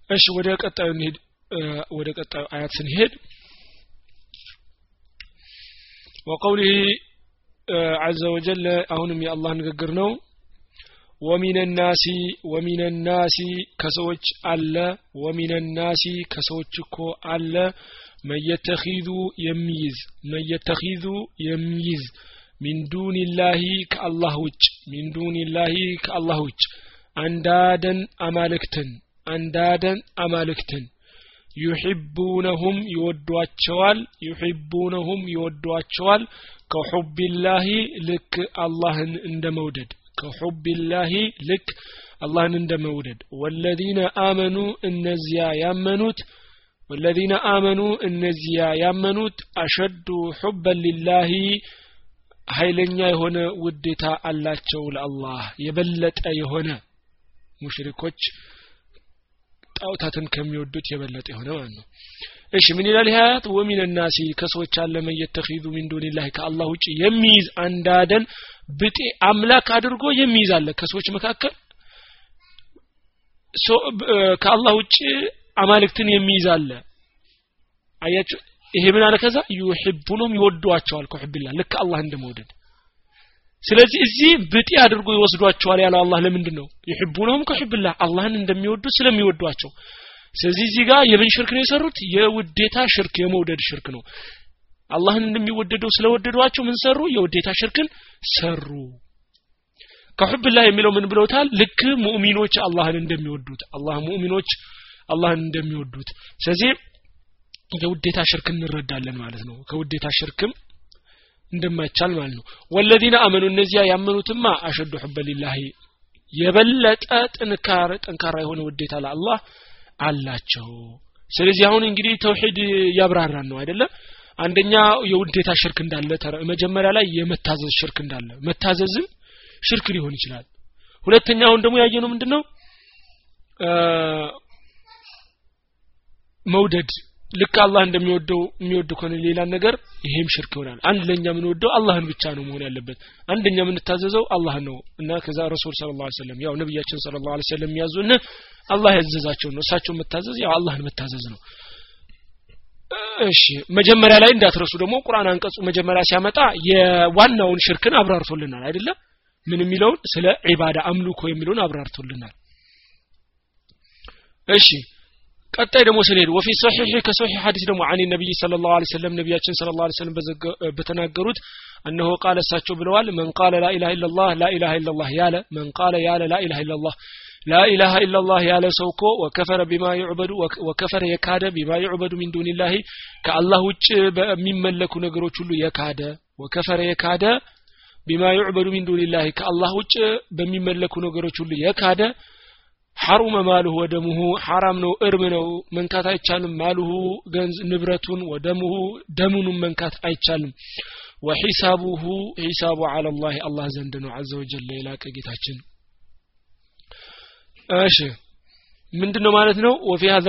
እሺ ወደ ቀጣዩ እንሄድ ወደ ቀጣዩ አያት ስንሄድ وقوله አዘ ወጀል አሁንም የአላህ ንግግር ነው። ወሚነናሲ ወሚነናሲ ከሰዎች አለ። ወሚነናሲ ከሰዎች እኮ አለ። መየተኺዙ የሚይዝ መየተኺዙ የሚይዝ ሚን ዱንላሂ ከአላህ ውጭ ሚን ዱንላሂ ከአላህ ውጭ። አንዳደን አማልክትን አንዳደን አማልክትን። ዩሒቡነሁም ይወዷቸዋል። ዩሒቡነሁም ይወዷቸዋል። ከሑቢላሂ ልክ አላህን እንደ መውደድ ከሑቢላሂ ልክ አላህን እንደ መውደድ ወለዚነ አመኑ እነዚያ ያመኑት ወለዚነ አመኑ እነዚያ ያመኑት አሸዱ ሑበን ሊላሂ ኃይለኛ የሆነ ውዴታ አላቸው ለአላህ። የበለጠ የሆነ ሙሽሪኮች ጣውታትን ከሚወዱት የበለጠ የሆነ ማለት ነው። እሺ ምን ይላል? አያት ወሚን ናሲ ከሰዎች አለ መን የተኺዙ ሚን ዱኒላህ ከአላህ ውጭ የሚይዝ አንዳደን ብጤ አምላክ አድርጎ የሚይዝ አለ። ከሰዎች መካከል ከአላህ ውጭ አማልክትን የሚይዝ አለ። አያችሁ? ይሄ ምን አለ ከዛ? ዩሂቡኑም ይወዷቸዋል። ከሑብላ ልክ አላህ እንደመውደድ ስለዚህ እዚህ ብጤ አድርጎ ይወስዷቸዋል ያለው አላህ ለምንድን ነው? ይሕቡነሁም ከሕብላ አላህን እንደሚወዱ ስለሚወዷቸው። ስለዚህ እዚህ ጋር የምን ሽርክ ነው የሰሩት? የውዴታ ሽርክ የመውደድ ሽርክ ነው። አላህን እንደሚወደደው ስለወደዷቸው ምን ሰሩ? የውዴታ ሽርክን ሰሩ። ከሑብላ የሚለው ምን ብለውታል? ልክ ሙእሚኖች አላህን እንደሚወዱት አላህ ሙእሚኖች አላህን እንደሚወዱት። ስለዚህ የውዴታ ሽርክ እንረዳለን ማለት ነው። ከውዴታ ሽርክም እንደማይቻል ማለት ነው። ወለዚነ አመኑ እነዚያ ያመኑትማ አሸዱ ሑበ የበለጠ ጥንካሬ ጠንካራ የሆነ ውዴታ ለአላህ አላቸው። ስለዚህ አሁን እንግዲህ ተውሂድ ያብራራን ነው አይደለ? አንደኛ የውዴታ ሽርክ እንዳለ መጀመሪያ ላይ የመታዘዝ ሽርክ እንዳለ መታዘዝም ሽርክ ሊሆን ይችላል። ሁለተኛ አሁን ደግሞ ያየነው ምንድነው? መውደድ ልክ አላህ እንደሚወደው የሚወድ ከሆነ ሌላ ነገር ይሄም ሽርክ ይሆናል። አንድ ለኛ የምንወደው አላህን ብቻ ነው መሆን ያለበት። አንደኛ የምንታዘዘው አላህ ነው። እና ከዛ ረሱል ስለ ላ ሰለም ያው ነቢያችን ስለ ላ ሰለም የሚያዙን አላህ ያዘዛቸው ነው። እሳቸው መታዘዝ ያው አላህን መታዘዝ ነው። እሺ መጀመሪያ ላይ እንዳትረሱ ደግሞ ቁርአን አንቀጹ መጀመሪያ ሲያመጣ የዋናውን ሽርክን አብራርቶልናል አይደለም ምን የሚለውን ስለ ዒባዳ አምልኮ የሚለውን አብራርቶልናል። እሺ ቀጣይ ደግሞ ስንሄድ وفي الصحيح ከሰሒሕ ሐዲስ ደግሞ عن النبي صلى الله عليه وسلم ነቢያችን صلى الله عليه وسلم በተናገሩት እነሆ قال እሳቸው ብለዋል መን ቃለ ላኢላሃ ኢላላህ ላኢላሃ ኢላላህ ያለ መን ቃለ ያለ ላኢላሃ ኢላላህ ላኢላሃ ኢላላህ ያለ ሰው እኮ وكفر بما يعبد وكفر የካደ بما يعبد من دون الله ከአላህ ውጭ በሚመለኩ ነገሮች ሁሉ የካደ ወከፈረ የካደ ቢማ ዩዕበዱ ሚን ዱኒላሂ ከአላህ ውጭ በሚመለኩ ነገሮች ሁሉ የካደ ሐሩመ ማሉሁ ወደሙሁ ሐራም ነው እርም ነው መንካት አይቻልም። ማሉሁ ገንዝ ንብረቱን ወደሙሁ ደሙንም መንካት አይቻልም። ወሒሳቡሁ ሒሳቡ አላ ላህ አላህ ዘንድ ነው። አዘ ወጀል የላቀ ጌታችን። እሺ ምንድን ነው ማለት ነው? ወፊ ሀዛ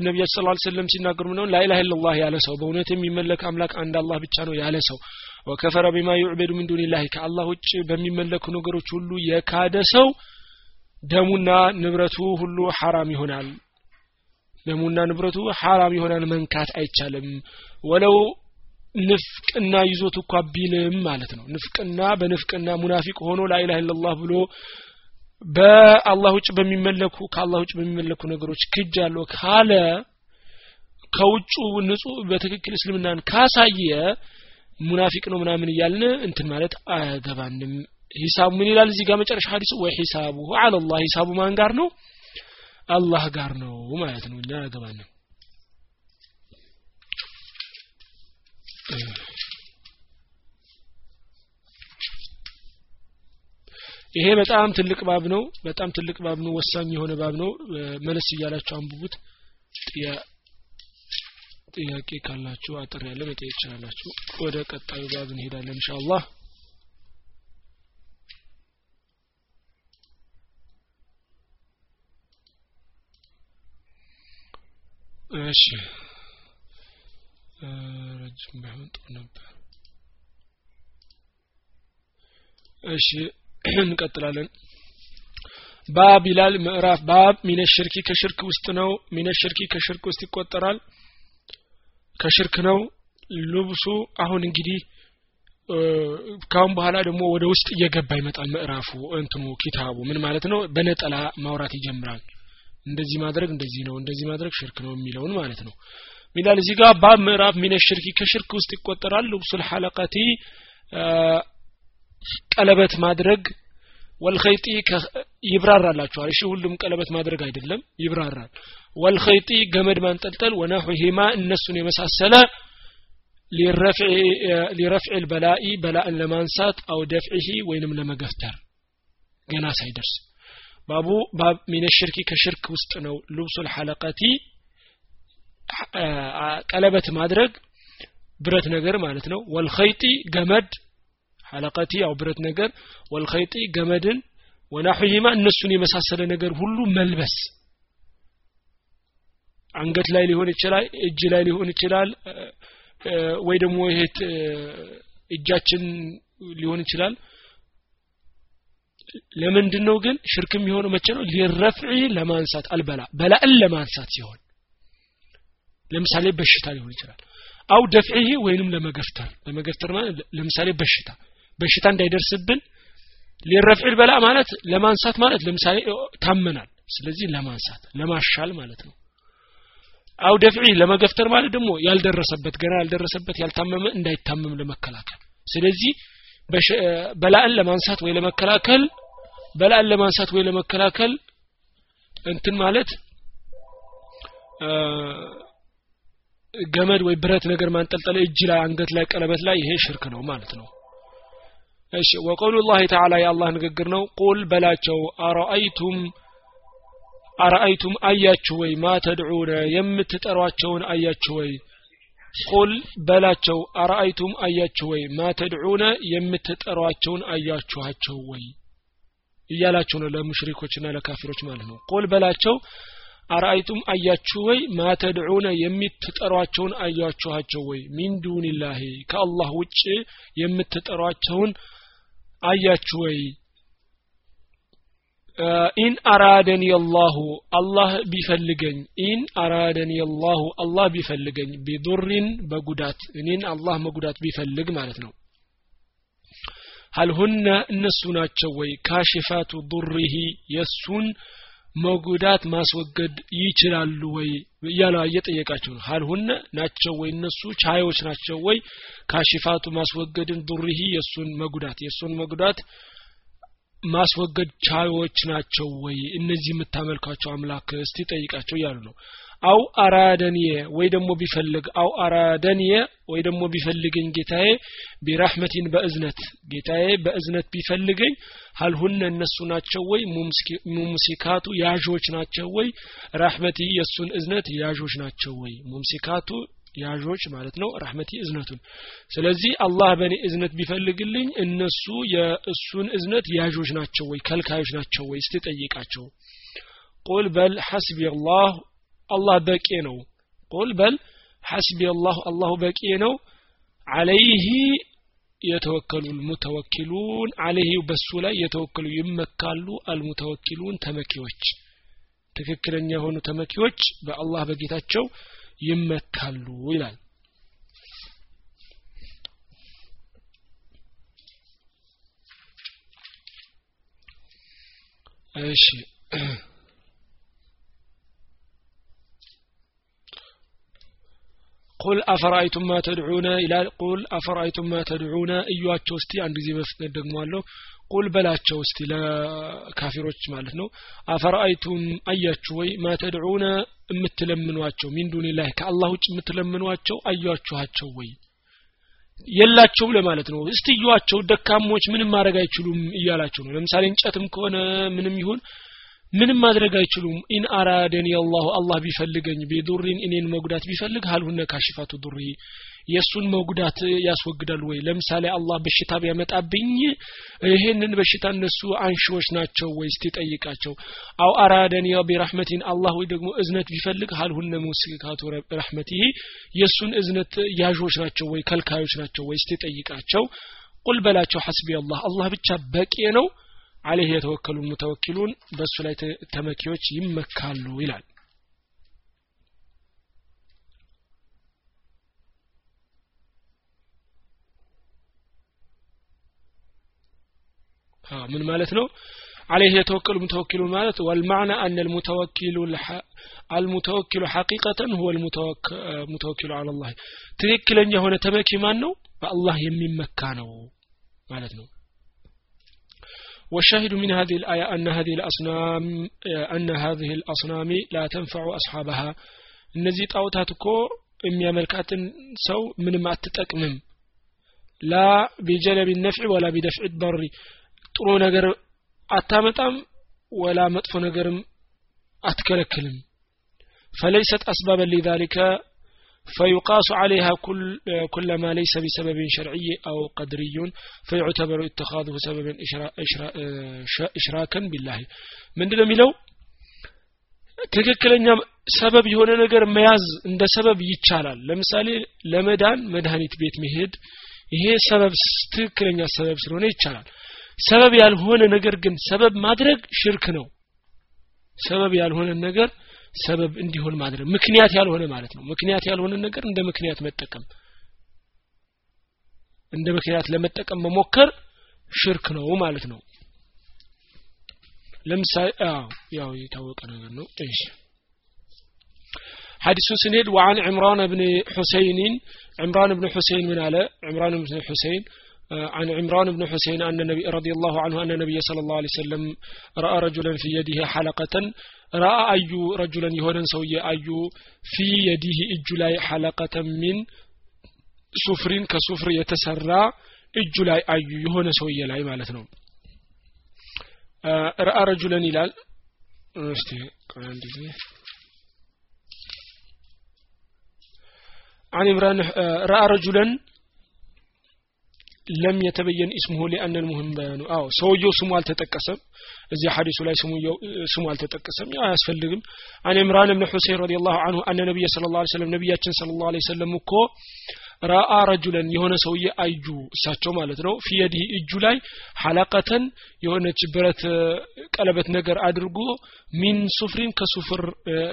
ነቢያችን ስለ ላ ሰለም ሲናገሩ ምነው ላኢላha ኢላላህ ያለ ሰው በእውነት የሚመለክ አምላክ አንድ አላህ ብቻ ነው ያለ ሰው። ወከፈረ ቢማ ዩዕበዱ ምን ዱኒላህ ከአላህ ውጭ በሚመለኩ ነገሮች ሁሉ የካደ ሰው ደሙና ንብረቱ ሁሉ ሐራም ይሆናል። ደሙና ንብረቱ ሐራም ይሆናል መንካት አይቻልም። ወለው ንፍቅና ይዞት እኳ ቢልም ማለት ነው። ንፍቅና በንፍቅና ሙናፊቅ ሆኖ ላኢላha ኢላላህ ብሎ በአላህ ውጭ በሚመለኩ ከአላህ ውጭ በሚመለኩ ነገሮች ክጅ ያለው ካለ ከውጩ ንጹህ በትክክል እስልምናን ካሳየ ሙናፊቅ ነው ምናምን እያልን እንትን ማለት አያገባንም ሂሳቡ ምን ይላል እዚህ ጋር መጨረሻ ሀዲሱ ወይ ሂሳቡ አለላህ ሂሳቡ ማን ጋር ነው? አላህ ጋር ነው ማለት ነው። እኛ አያገባንም። ይሄ በጣም ትልቅ ባብ ነው። በጣም ትልቅ ባብ ነው። ወሳኝ የሆነ ባብ ነው። መለስ እያላችሁ አንብቡት። ጥያቄ ካላችሁ አጥር ያለ መጠየቅ ይችላላችሁ ወደ ቀጣዩ ባብ እንሄዳለን ኢንሻአላህ እሺ። ረጅም ባይሆን ጥሩ ነበር። እሺ እንቀጥላለን። ባብ ይላል ምዕራፍ ባብ ሚነ ሽርኪ ከሽርክ ውስጥ ነው። ሚነ ሽርኪ ከሽርክ ውስጥ ይቆጠራል። ከሽርክ ነው። ልብሱ አሁን እንግዲህ ካሁን በኋላ ደግሞ ወደ ውስጥ እየገባ ይመጣል ምዕራፉ እንትኑ ኪታቡ ምን ማለት ነው? በነጠላ ማውራት ይጀምራል እንደዚህ ማድረግ እንደዚህ ነው እንደዚህ ማድረግ ሽርክ ነው የሚለውን ማለት ነው። ሚላል እዚህ ጋር ባብ ምዕራፍ ሚነ ሽርኪ ከሽርክ ውስጥ ይቆጠራል። ልብሱል ሐለቀቲ ቀለበት ማድረግ ወልኸይጢ ይብራራላችኋል እሺ ሁሉም ቀለበት ማድረግ አይደለም ይብራራል። ወልኸይጢ ገመድ ማንጠልጠል ወነሑሂማ እነሱን የመሳሰለ ሊረፍዕ ልበላኢ በላእን ለማንሳት አው ደፍዒሂ ወይንም ለመገፍተር ገና ሳይደርስ ባቡ ባብ ሚነ ሽርኪ ከሽርክ ውስጥ ነው ልብሱል ሐለቀቲ ቀለበት ማድረግ ብረት ነገር ማለት ነው። ወልኸይጢ ገመድ ሐለቀቲ ያው ብረት ነገር ወልኸይጢ ገመድን ወናሑሂማ እነሱን የመሳሰለ ነገር ሁሉ መልበስ። አንገት ላይ ሊሆን ይችላል እጅ ላይ ሊሆን ይችላል ወይ ደግሞ ይሄ እጃችን ሊሆን ይችላል ለምንድን ነው ግን ሽርክ የሚሆነው መቼ ነው? ሊረፍዒ ለማንሳት አልበላ በላእን ለማንሳት ሲሆን። ለምሳሌ በሽታ ሊሆን ይችላል። አው ደፍዒህ ወይንም ለመገፍተር ለመገፍተር ማለት ለምሳሌ በሽታ በሽታ እንዳይደርስብን ሊረፍዒል በላ ማለት ለማንሳት ማለት ለምሳሌ ታመናል። ስለዚህ ለማንሳት ለማሻል ማለት ነው። አው ደፍዒ ለመገፍተር ማለት ደግሞ ያልደረሰበት ገና ያልደረሰበት ያልታመመ እንዳይታመም ለመከላከል። ስለዚህ በላእን ለማንሳት ወይ ለመከላከል በላእን ለማንሳት ወይ ለመከላከል እንትን ማለት ገመድ ወይ ብረት ነገር ማንጠልጠል እጅ ላይ አንገት ላይ ቀለበት ላይ ይሄ ሽርክ ነው ማለት ነው። እሺ ወቀውሉ ላህ ተዓላ የአላህ ንግግር ነው። ቁል በላቸው አረአይቱም አረአይቱም አያችሁ ወይ? ማ ተድዑነ የምትጠሯቸውን አያችሁ ወይ ቁል በላቸው አረአይቱም አያችሁ ወይ? ማ ተድዑነ የምትጠሯቸውን አያችኋቸው ወይ? እያላቸው ነው ለሙሽሪኮችና ለካፊሮች ማለት ነው። قل በላቸው أرأيتم አያችሁ ወይ? ما تدعون የምትጠሯቸውን አያችኋቸው ወይ? من دون الله ከአላህ ውጭ የምትጠሯቸውን አያችሁ ወይ إن أرادني الله አላህ ቢፈልገኝ. إن أرادني الله አላህ ቢፈልገኝ. بضر በጉዳት. እኔን አላህ መጉዳት ቢፈልግ ማለት ነው። هل هن እነሱ ናቸው ወይ? كاشفات ضره የእሱን መጉዳት ማስወገድ ይችላሉ ወይ? እያለ እየጠየቃቸው ነው። هل هن ናቸው ወይ? እነሱ ቻዮች ናቸው ወይ? كاشفات ማስወገድን ضره የእሱን መጉዳት። የእሱን መጉዳት ማስወገድ ቻዮች ናቸው ወይ? እነዚህ የምታመልካቸው አምላክ እስቲ ጠይቃቸው እያሉ ነው። أو أرادني ወይ ደግሞ ቢፈልግ أو أرادني ወይ ደግሞ ቢፈልገኝ ጌታዬ ቢራህመቲን በእዝነት ጌታዬ በእዝነት ቢፈልገኝ ሀልሁነ እነሱ ናቸው ወይ? ሙምሲካቱ ያዦች ናቸው ወይ? ራህመቲ የእሱን እዝነት ያዦች ናቸው ወይ? ሙምሲካቱ ያዦች ማለት ነው ረህመቲ እዝነቱን። ስለዚህ አላህ በእኔ እዝነት ቢፈልግልኝ እነሱ የእሱን እዝነት ያዦች ናቸው ወይ ከልካዮች ናቸው ወይ እስቲ ጠይቃቸው። ቁል በል ሐስቢ አላህ አላህ በቂ ነው። ቁል በል ሐስቢ አላሁ አላሁ በቂ ነው። አለይህ የተወከሉ ሙተወኪሉን አለይህ በሱ ላይ የተወከሉ ይመካሉ። አልሙተወኪሉን ተመኪዎች ትክክለኛ የሆኑ ተመኪዎች በአላህ በጌታቸው ይመካሉ ይላል። እሺ። ቁል አፈራአይቱም ማ ተድዑነ ይላል። ቁል አፈራአይቱም ማ ተድዑነ እዩዋቸው እስቲ አንድ ጊዜ በፍጥነት ደግሟለሁ ቁል በላቸው እስቲ ለካፊሮች ማለት ነው። አፈራአይቱም አያችሁ ወይ? ማ ተድዑነ የምትለምኗቸው ሚን ዱኒላህ ከአላህ ውጭ የምትለምኗቸው አያችኋቸው ወይ? የላቸውም ለማለት ነው። እስትዩዋቸው ደካሞች ምንም ማድረግ አይችሉም እያላቸው ነው። ለምሳሌ እንጨትም ከሆነ ምንም ይሁን ምንም ማድረግ አይችሉም። إن أرادني الله አላህ ቢፈልገኝ بضر እኔን መጉዳት ቢፈልግ هل هن كاشفات ضره የእሱን መጉዳት ያስወግዳሉ ወይ? ለምሳሌ አላህ በሽታ ቢያመጣብኝ ይሄንን በሽታ እነሱ አንሺዎች ናቸው ወይ? እስቲ ጠይቃቸው። أو أرادني برحمة አላህ ወይ ደግሞ እዝነት ቢፈልግ هل هن ممسكات رحمته የእሱን እዝነት ያዦች ናቸው ወይ? ከልካዮች ናቸው ወይ? እስቲ ጠይቃቸው። ቁል በላቸው ሐስቢ አላህ አላህ ብቻ በቂ ነው። አለህ የተወከሉ ሙተወኪሉን በእሱ ላይ ተመኪዎች ይመካሉ ይላል ምን ማለት ነው عليه يتوكل متوكل ማለት والمعنى أن المتوكل المتوكل حقيقة هو المتوكل على الله ትክክለኛ የሆነ ተመኪ ማን ነው በአላህ የሚመካ ነው ማለት ነው والشاهد من هذه الآية أن هذه الأصنام أن هذه الأصنام لا تنفع أصحابها እነዚህ ጣውታት እኮ የሚያመልካትን ሰው ምንም አትጠቅምም ላ ቢጀለቢ ነፍዕ ወላ ቢደፍዕ በሪ ጥሩ ነገር አታመጣም ወላ መጥፎ ነገርም አትከለክልም فليست أسبابا لذلك فيقاس عليها كل, كل ما ليس بسبب شرعي أو قدري فيعتبر اتخاذه سببا إشراكا بالله من دون ميلو ትክክለኛ ሰበብ የሆነ ነገር መያዝ እንደ ሰበብ ይቻላል ለምሳሌ ለመዳን መድኃኒት ቤት መሄድ ይሄ ሰበብ ትክክለኛ ሰበብ ስለሆነ ይቻላል ሰበብ ያልሆነ ነገር ግን ሰበብ ማድረግ ሽርክ ነው ሰበብ ያልሆነ ነገር ሰበብ እንዲሆን ማድረግ ምክንያት ያልሆነ ማለት ነው ምክንያት ያልሆነ ነገር እንደ ምክንያት መጠቀም እንደ ምክንያት ለመጠቀም መሞከር ሽርክ ነው ማለት ነው ለምሳሌ ያው የታወቀ ነገር ነው እሺ حديث سنيد وعن عمران بن حسين عمران بن حسين من على عمران بن حسين عن عمران بن حسين أن النبي رضي الله عنه أن النبي صلى الله عليه وسلم رأى رجلا في يده حلقة رأى أي رجلا يهودا سوي أي في يده إجلاي حلقة من سفر كسفر يتسرى إجلاي أي يهودا سوي لاي مالتنا رأى رجلا ይላል እስቲ አንድ ጊዜ عن عمران رأى رجلا لم يتبين اسمه لأن المهم بيان አዎ ሰውየው ስሙ አልተጠቀሰም እዚህ ሐዲሱ ላይ ስሙ አልተጠቀሰም ያው አያስፈልግም عن عمران بن حصين رضي الله عنه أن النبي صلى الله عليه وسلم ነቢያችን صلى الله عليه وسلم እኮ رأى رجلا የሆነ ሰውዬ አዩ እሳቸው ማለት ነው። في يده እጁ ላይ حلقة የሆነች ብረት ቀለበት ነገር አድርጎ من صفر ከሱፍር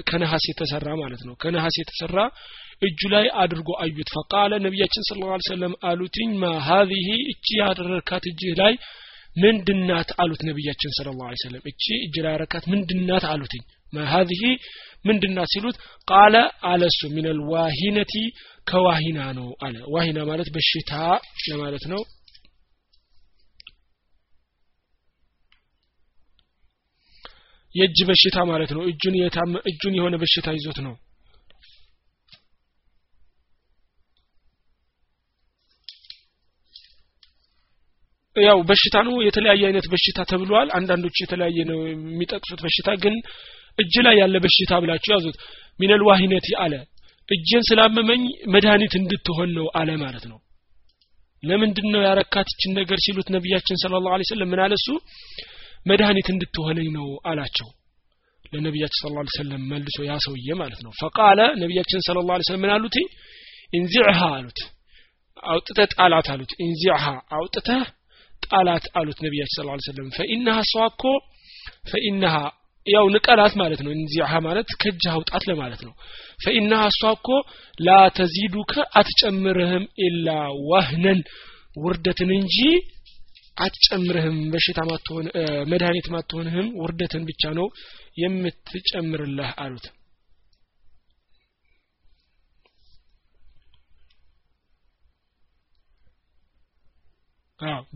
ከነሐስ የተሰራ ማለት ነው። ከነሐስ የተሰራ እጁ ላይ አድርጎ አዩት። ፈቃለ ነቢያችን ስለ ላ ሰለም አሉትኝ ማ ሀዚህ እቺ ያደረካት እጅህ ላይ ምንድናት? አሉት ነቢያችን ስለ ላ ሰለም እቺ እጅ ላይ ያረካት ምንድናት? አሉትኝ ሀዚህ ምንድናት ሲሉት? ቃለ አለሱ ሚነል ዋሂነቲ ከዋሂና ነው አለ። ዋሂና ማለት በሽታ ለማለት ነው። የእጅ በሽታ ማለት ነው። እጁን እጁን የሆነ በሽታ ይዞት ነው። ያው በሽታ ነው። የተለያየ አይነት በሽታ ተብሏል። አንዳንዶች የተለያየ ነው የሚጠቅሱት በሽታ ግን እጅ ላይ ያለ በሽታ ብላችሁ ያዙት። ሚነል ዋሂነቲ አለ። እጄን ስላመመኝ መድኃኒት እንድትሆን ነው አለ ማለት ነው። ለምንድን ነው ያረካትችን ነገር ሲሉት ነቢያችን ስለ ላሁ ሰለም ምን አለሱ መድኃኒት እንድትሆነኝ ነው አላቸው። ለነቢያችን ስለ ላ ሰለም መልሶ ያ ሰውዬ ማለት ነው። ፈቃለ ነቢያችን ስለ ላ ሰለም ምን አሉት? ኢንዚዕሃ አሉት። አውጥተህ ጣላት አሉት። ኢንዚዕሃ አውጥተህ ጣላት አሉት ነቢያችን ስለ ላ ሰለም ፈኢናሃ እሷ እኮ ፈኢናሃ ያው ንቀላት ማለት ነው። እንዚሃ ማለት ከእጅህ አውጣት ለማለት ነው። ፈኢናሃ እሷ እኮ ላ ተዚዱከ አትጨምርህም ኢላ ዋህነን ውርደትን እንጂ አትጨምርህም። በሽታ ማትሆን መድኃኒት ማትሆንህም ውርደትን ብቻ ነው የምትጨምርልህ አሉት።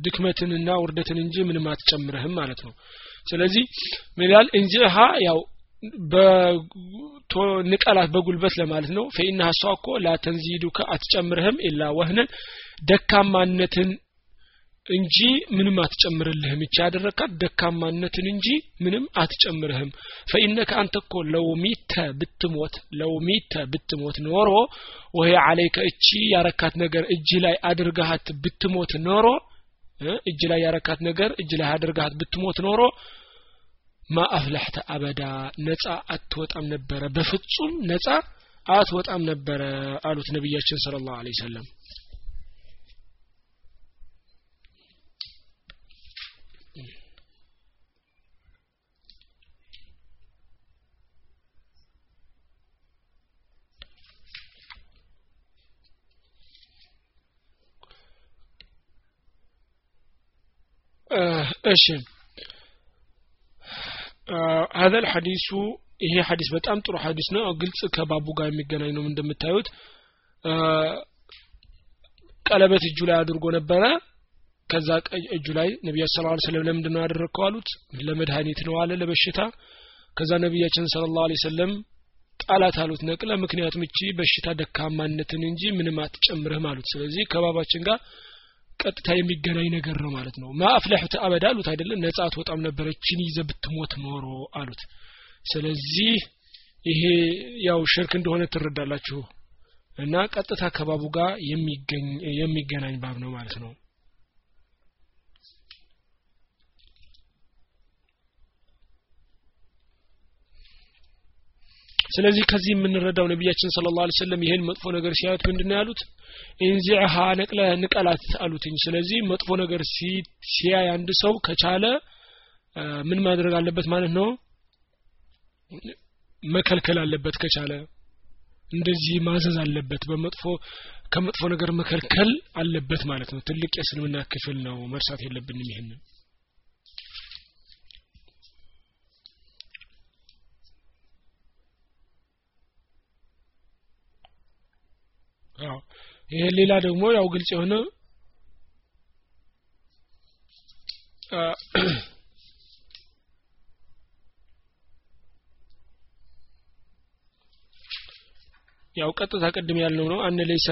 ድክመትንና ውርደትን እንጂ ምንም አትጨምርህም ማለት ነው ስለዚህ ምን ይላል? እንዚሃ ያው ንቀላት በጉልበት ለማለት ነው። ፈኢና እሷ እኮ ላተንዚዱከ አትጨምርህም ኢላ ወህነን ደካማነትን እንጂ ምንም አትጨምርልህም። እቺ ያደረካት ደካማነትን እንጂ ምንም አትጨምርህም። ፈኢነከ አንተ እኮ ለው ሚተ ብትሞት ለው ሚተ ብትሞት ኖሮ ወይ አለይከ እቺ ያረካት ነገር እጅ ላይ አድርጋሃት ብትሞት ኖሮ እጅ ላይ ያረካት ነገር እጅ ላይ አድርጋሃት ብትሞት ኖሮ ማ አበዳ ነጻ አትወጣም ነበረ። በፍጹም ነጻ አትወጣም ነበረ አሉት ነቢያችን ስለ ላሁ ሰለም እሺ። ሀዘል ሐዲሱ ይሄ ሐዲስ በጣም ጥሩ ሐዲስ ነው። ግልጽ ከባቡ ጋር የሚገናኝ ነው እንደምታዩት። ቀለበት እጁ ላይ አድርጎ ነበረ። ከዛ እጁ ላይ ነቢያችን ስለ ላ ስለም ለምንድን ነው ያደረግከው አሉት? ለመድኃኒት ነው አለ ለበሽታ። ከዛ ነቢያችን ስለ ላሁ ሰለም ጣላት አሉት ነቅለ ምክንያቱም እቺ በሽታ ደካማነትን እንጂ ምንም አትጨምርህም አሉት። ስለዚህ ከባባችን ጋር ቀጥታ የሚገናኝ ነገር ነው ማለት ነው። ማ አፍለሕተ አበዳ አሉት አይደለም ነጻ አትወጣም ነበረ እችን ይዘ ብትሞት ኖሮ አሉት። ስለዚህ ይሄ ያው ሽርክ እንደሆነ ትረዳላችሁ። እና ቀጥታ ከባቡ ጋር የሚገናኝ ባብ ነው ማለት ነው ስለዚህ ከዚህ የምንረዳው ነቢያችን ስለ ላ ሰለም ይሄን መጥፎ ነገር ሲያዩት ምንድን ያሉት? ኢንዚዕሃ ነቅለ ንቀላት አሉትኝ ስለዚህ መጥፎ ነገር ሲያይ አንድ ሰው ከቻለ ምን ማድረግ አለበት ማለት ነው? መከልከል አለበት ከቻለ። እንደዚህ ማዘዝ አለበት። በመጥፎ ከመጥፎ ነገር መከልከል አለበት ማለት ነው። ትልቅ የእስልምና ክፍል ነው። መርሳት የለብንም ይህንን ይሄ ሌላ ደግሞ ያው ግልጽ የሆነ ያው ቀጥታ ቅድም ያልነው ነው። አነ ለይሰ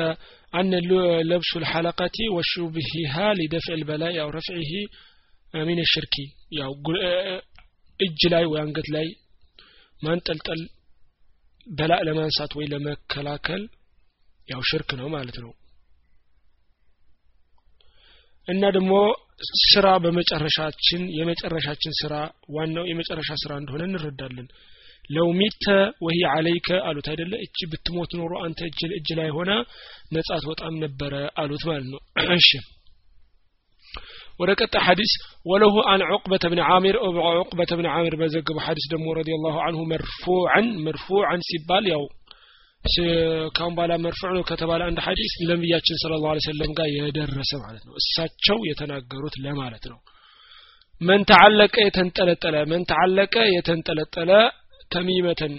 አነ ለብሱ ልሐለቀቲ ወሹብሂሃ ሊደፍዕ ልበላይ ያው ረፍዒሂ ሚን ሽርኪ ያው እጅ ላይ ወይ አንገት ላይ ማንጠልጠል በላ ለማንሳት ወይ ለመከላከል ያው ሽርክ ነው ማለት ነው። እና ደግሞ ስራ በመጨረሻችን የመጨረሻችን ስራ ዋናው የመጨረሻ ስራ እንደሆነ እንረዳለን። ለው ሚተ ወሂ አለይከ አሉት አይደለ? እቺ ብትሞት ኖሮ አንተ እጅ እጅ ላይ ሆነ ነጻ ትወጣም ነበረ አሉት ማለት ነው። እሺ። ወደ ቀጣይ ሐዲስ ወለሁ አን ዑቅበተ ብን ዓሚር ዑቅበተ ብን ዓሚር በዘገቡ ሐዲስ ደግሞ ረዲ ላሁ አንሁ መርፉዓን መርፉዓን ሲባል ያው ካሁን በኋላ መርፉዕ ነው ከተባለ አንድ ሐዲስ ለነቢያችን ስለ ላሁ ሰለም ጋር የደረሰ ማለት ነው። እሳቸው የተናገሩት ለማለት ነው። መን ተዓለቀ የተንጠለጠለ መን ተዓለቀ የተንጠለጠለ ተሚመተን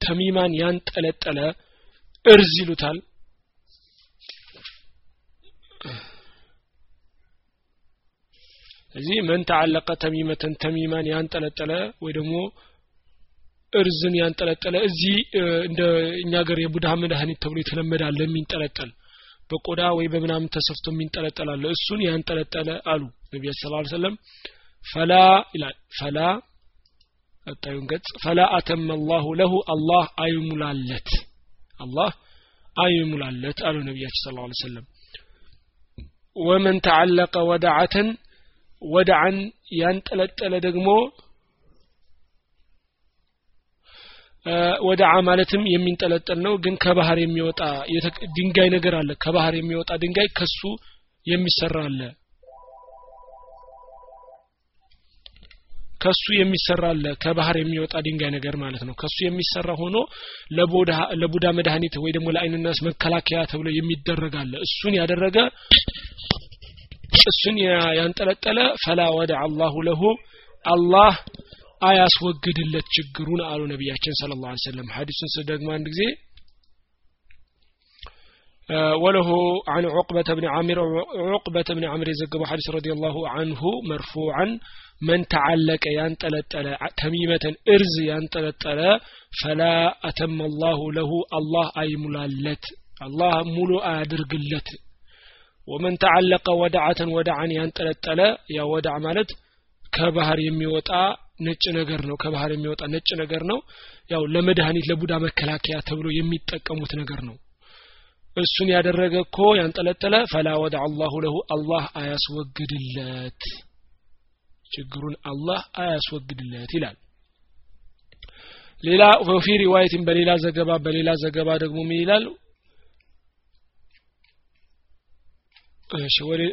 ተሚማን ያንጠለጠለ እርዝ ይሉታል። እዚህ መን ተዓለቀ ተሚመተን ተሚማን ያንጠለጠለ ወይ ደግሞ እርዝን ያንጠለጠለ እዚህ እንደ እኛ ሀገር የቡድሃ መድኃኒት ተብሎ የተለመዳለ የሚንጠለጠል። በቆዳ ወይ በምናምን ተሰፍቶ የሚንጠለጠላለ እሱን ያንጠለጠለ አሉ ነቢያ ስ ሰለም ፈላ ይላል ፈላ ቀጣዩን ገጽ ፈላ አተመ አላሁ ለሁ አላህ አይሙላለት አላህ አይሙላለት አሉ ነቢያችን ስለ ላ ሰለም ወመን ተዓለቀ ወዳዓተን ወዳዓን ያንጠለጠለ ደግሞ ወዳዓ ማለትም የሚንጠለጠል ነው። ግን ከባህር የሚወጣ ድንጋይ ነገር አለ። ከባህር የሚወጣ ድንጋይ ከሱ የሚሰራ አለ። ከሱ የሚሰራ አለ። ከባህር የሚወጣ ድንጋይ ነገር ማለት ነው። ከሱ የሚሰራ ሆኖ ለቡዳ መድኃኒት ወይ ደግሞ ለአይንናስ መከላከያ ተብሎ የሚደረግ አለ። እሱን ያደረገ እሱን ያንጠለጠለ ፈላ ወደ አላሁ ለሁ አላህ አያስወግድለት ችግሩን አሉ ነቢያችን ስለ ላ ሰለም ሀዲሱን ስደግሞ አንድ ጊዜ وله عن عقبة بن عامر عقبة بن عامر يزقب حديث رضي الله عنه مرفوعا من تعلق ينطلطل تميمة ارز ينطلطل فلا أتم الله له الله أي ملالت الله ملو أدرقلت ወመን ተዓለቀ ወዳዓተን ወዳዓን ያንጠለጠለ ያ ወዳዕ ማለት ከባህር የሚወጣ ነጭ ነገር ነው ከባህር የሚወጣ ነጭ ነገር ነው። ያው ለመድኃኒት ለቡዳ መከላከያ ተብሎ የሚጠቀሙት ነገር ነው። እሱን ያደረገ እኮ ያንጠለጠለ ፈላ ወደ አላሁ ለሁ አላህ አያስወግድለት ችግሩን አላህ አያስወግድለት ይላል። ሌላ ወፊ ሪዋየትን በሌላ ዘገባ በሌላ ዘገባ ደግሞ ምን ይላል?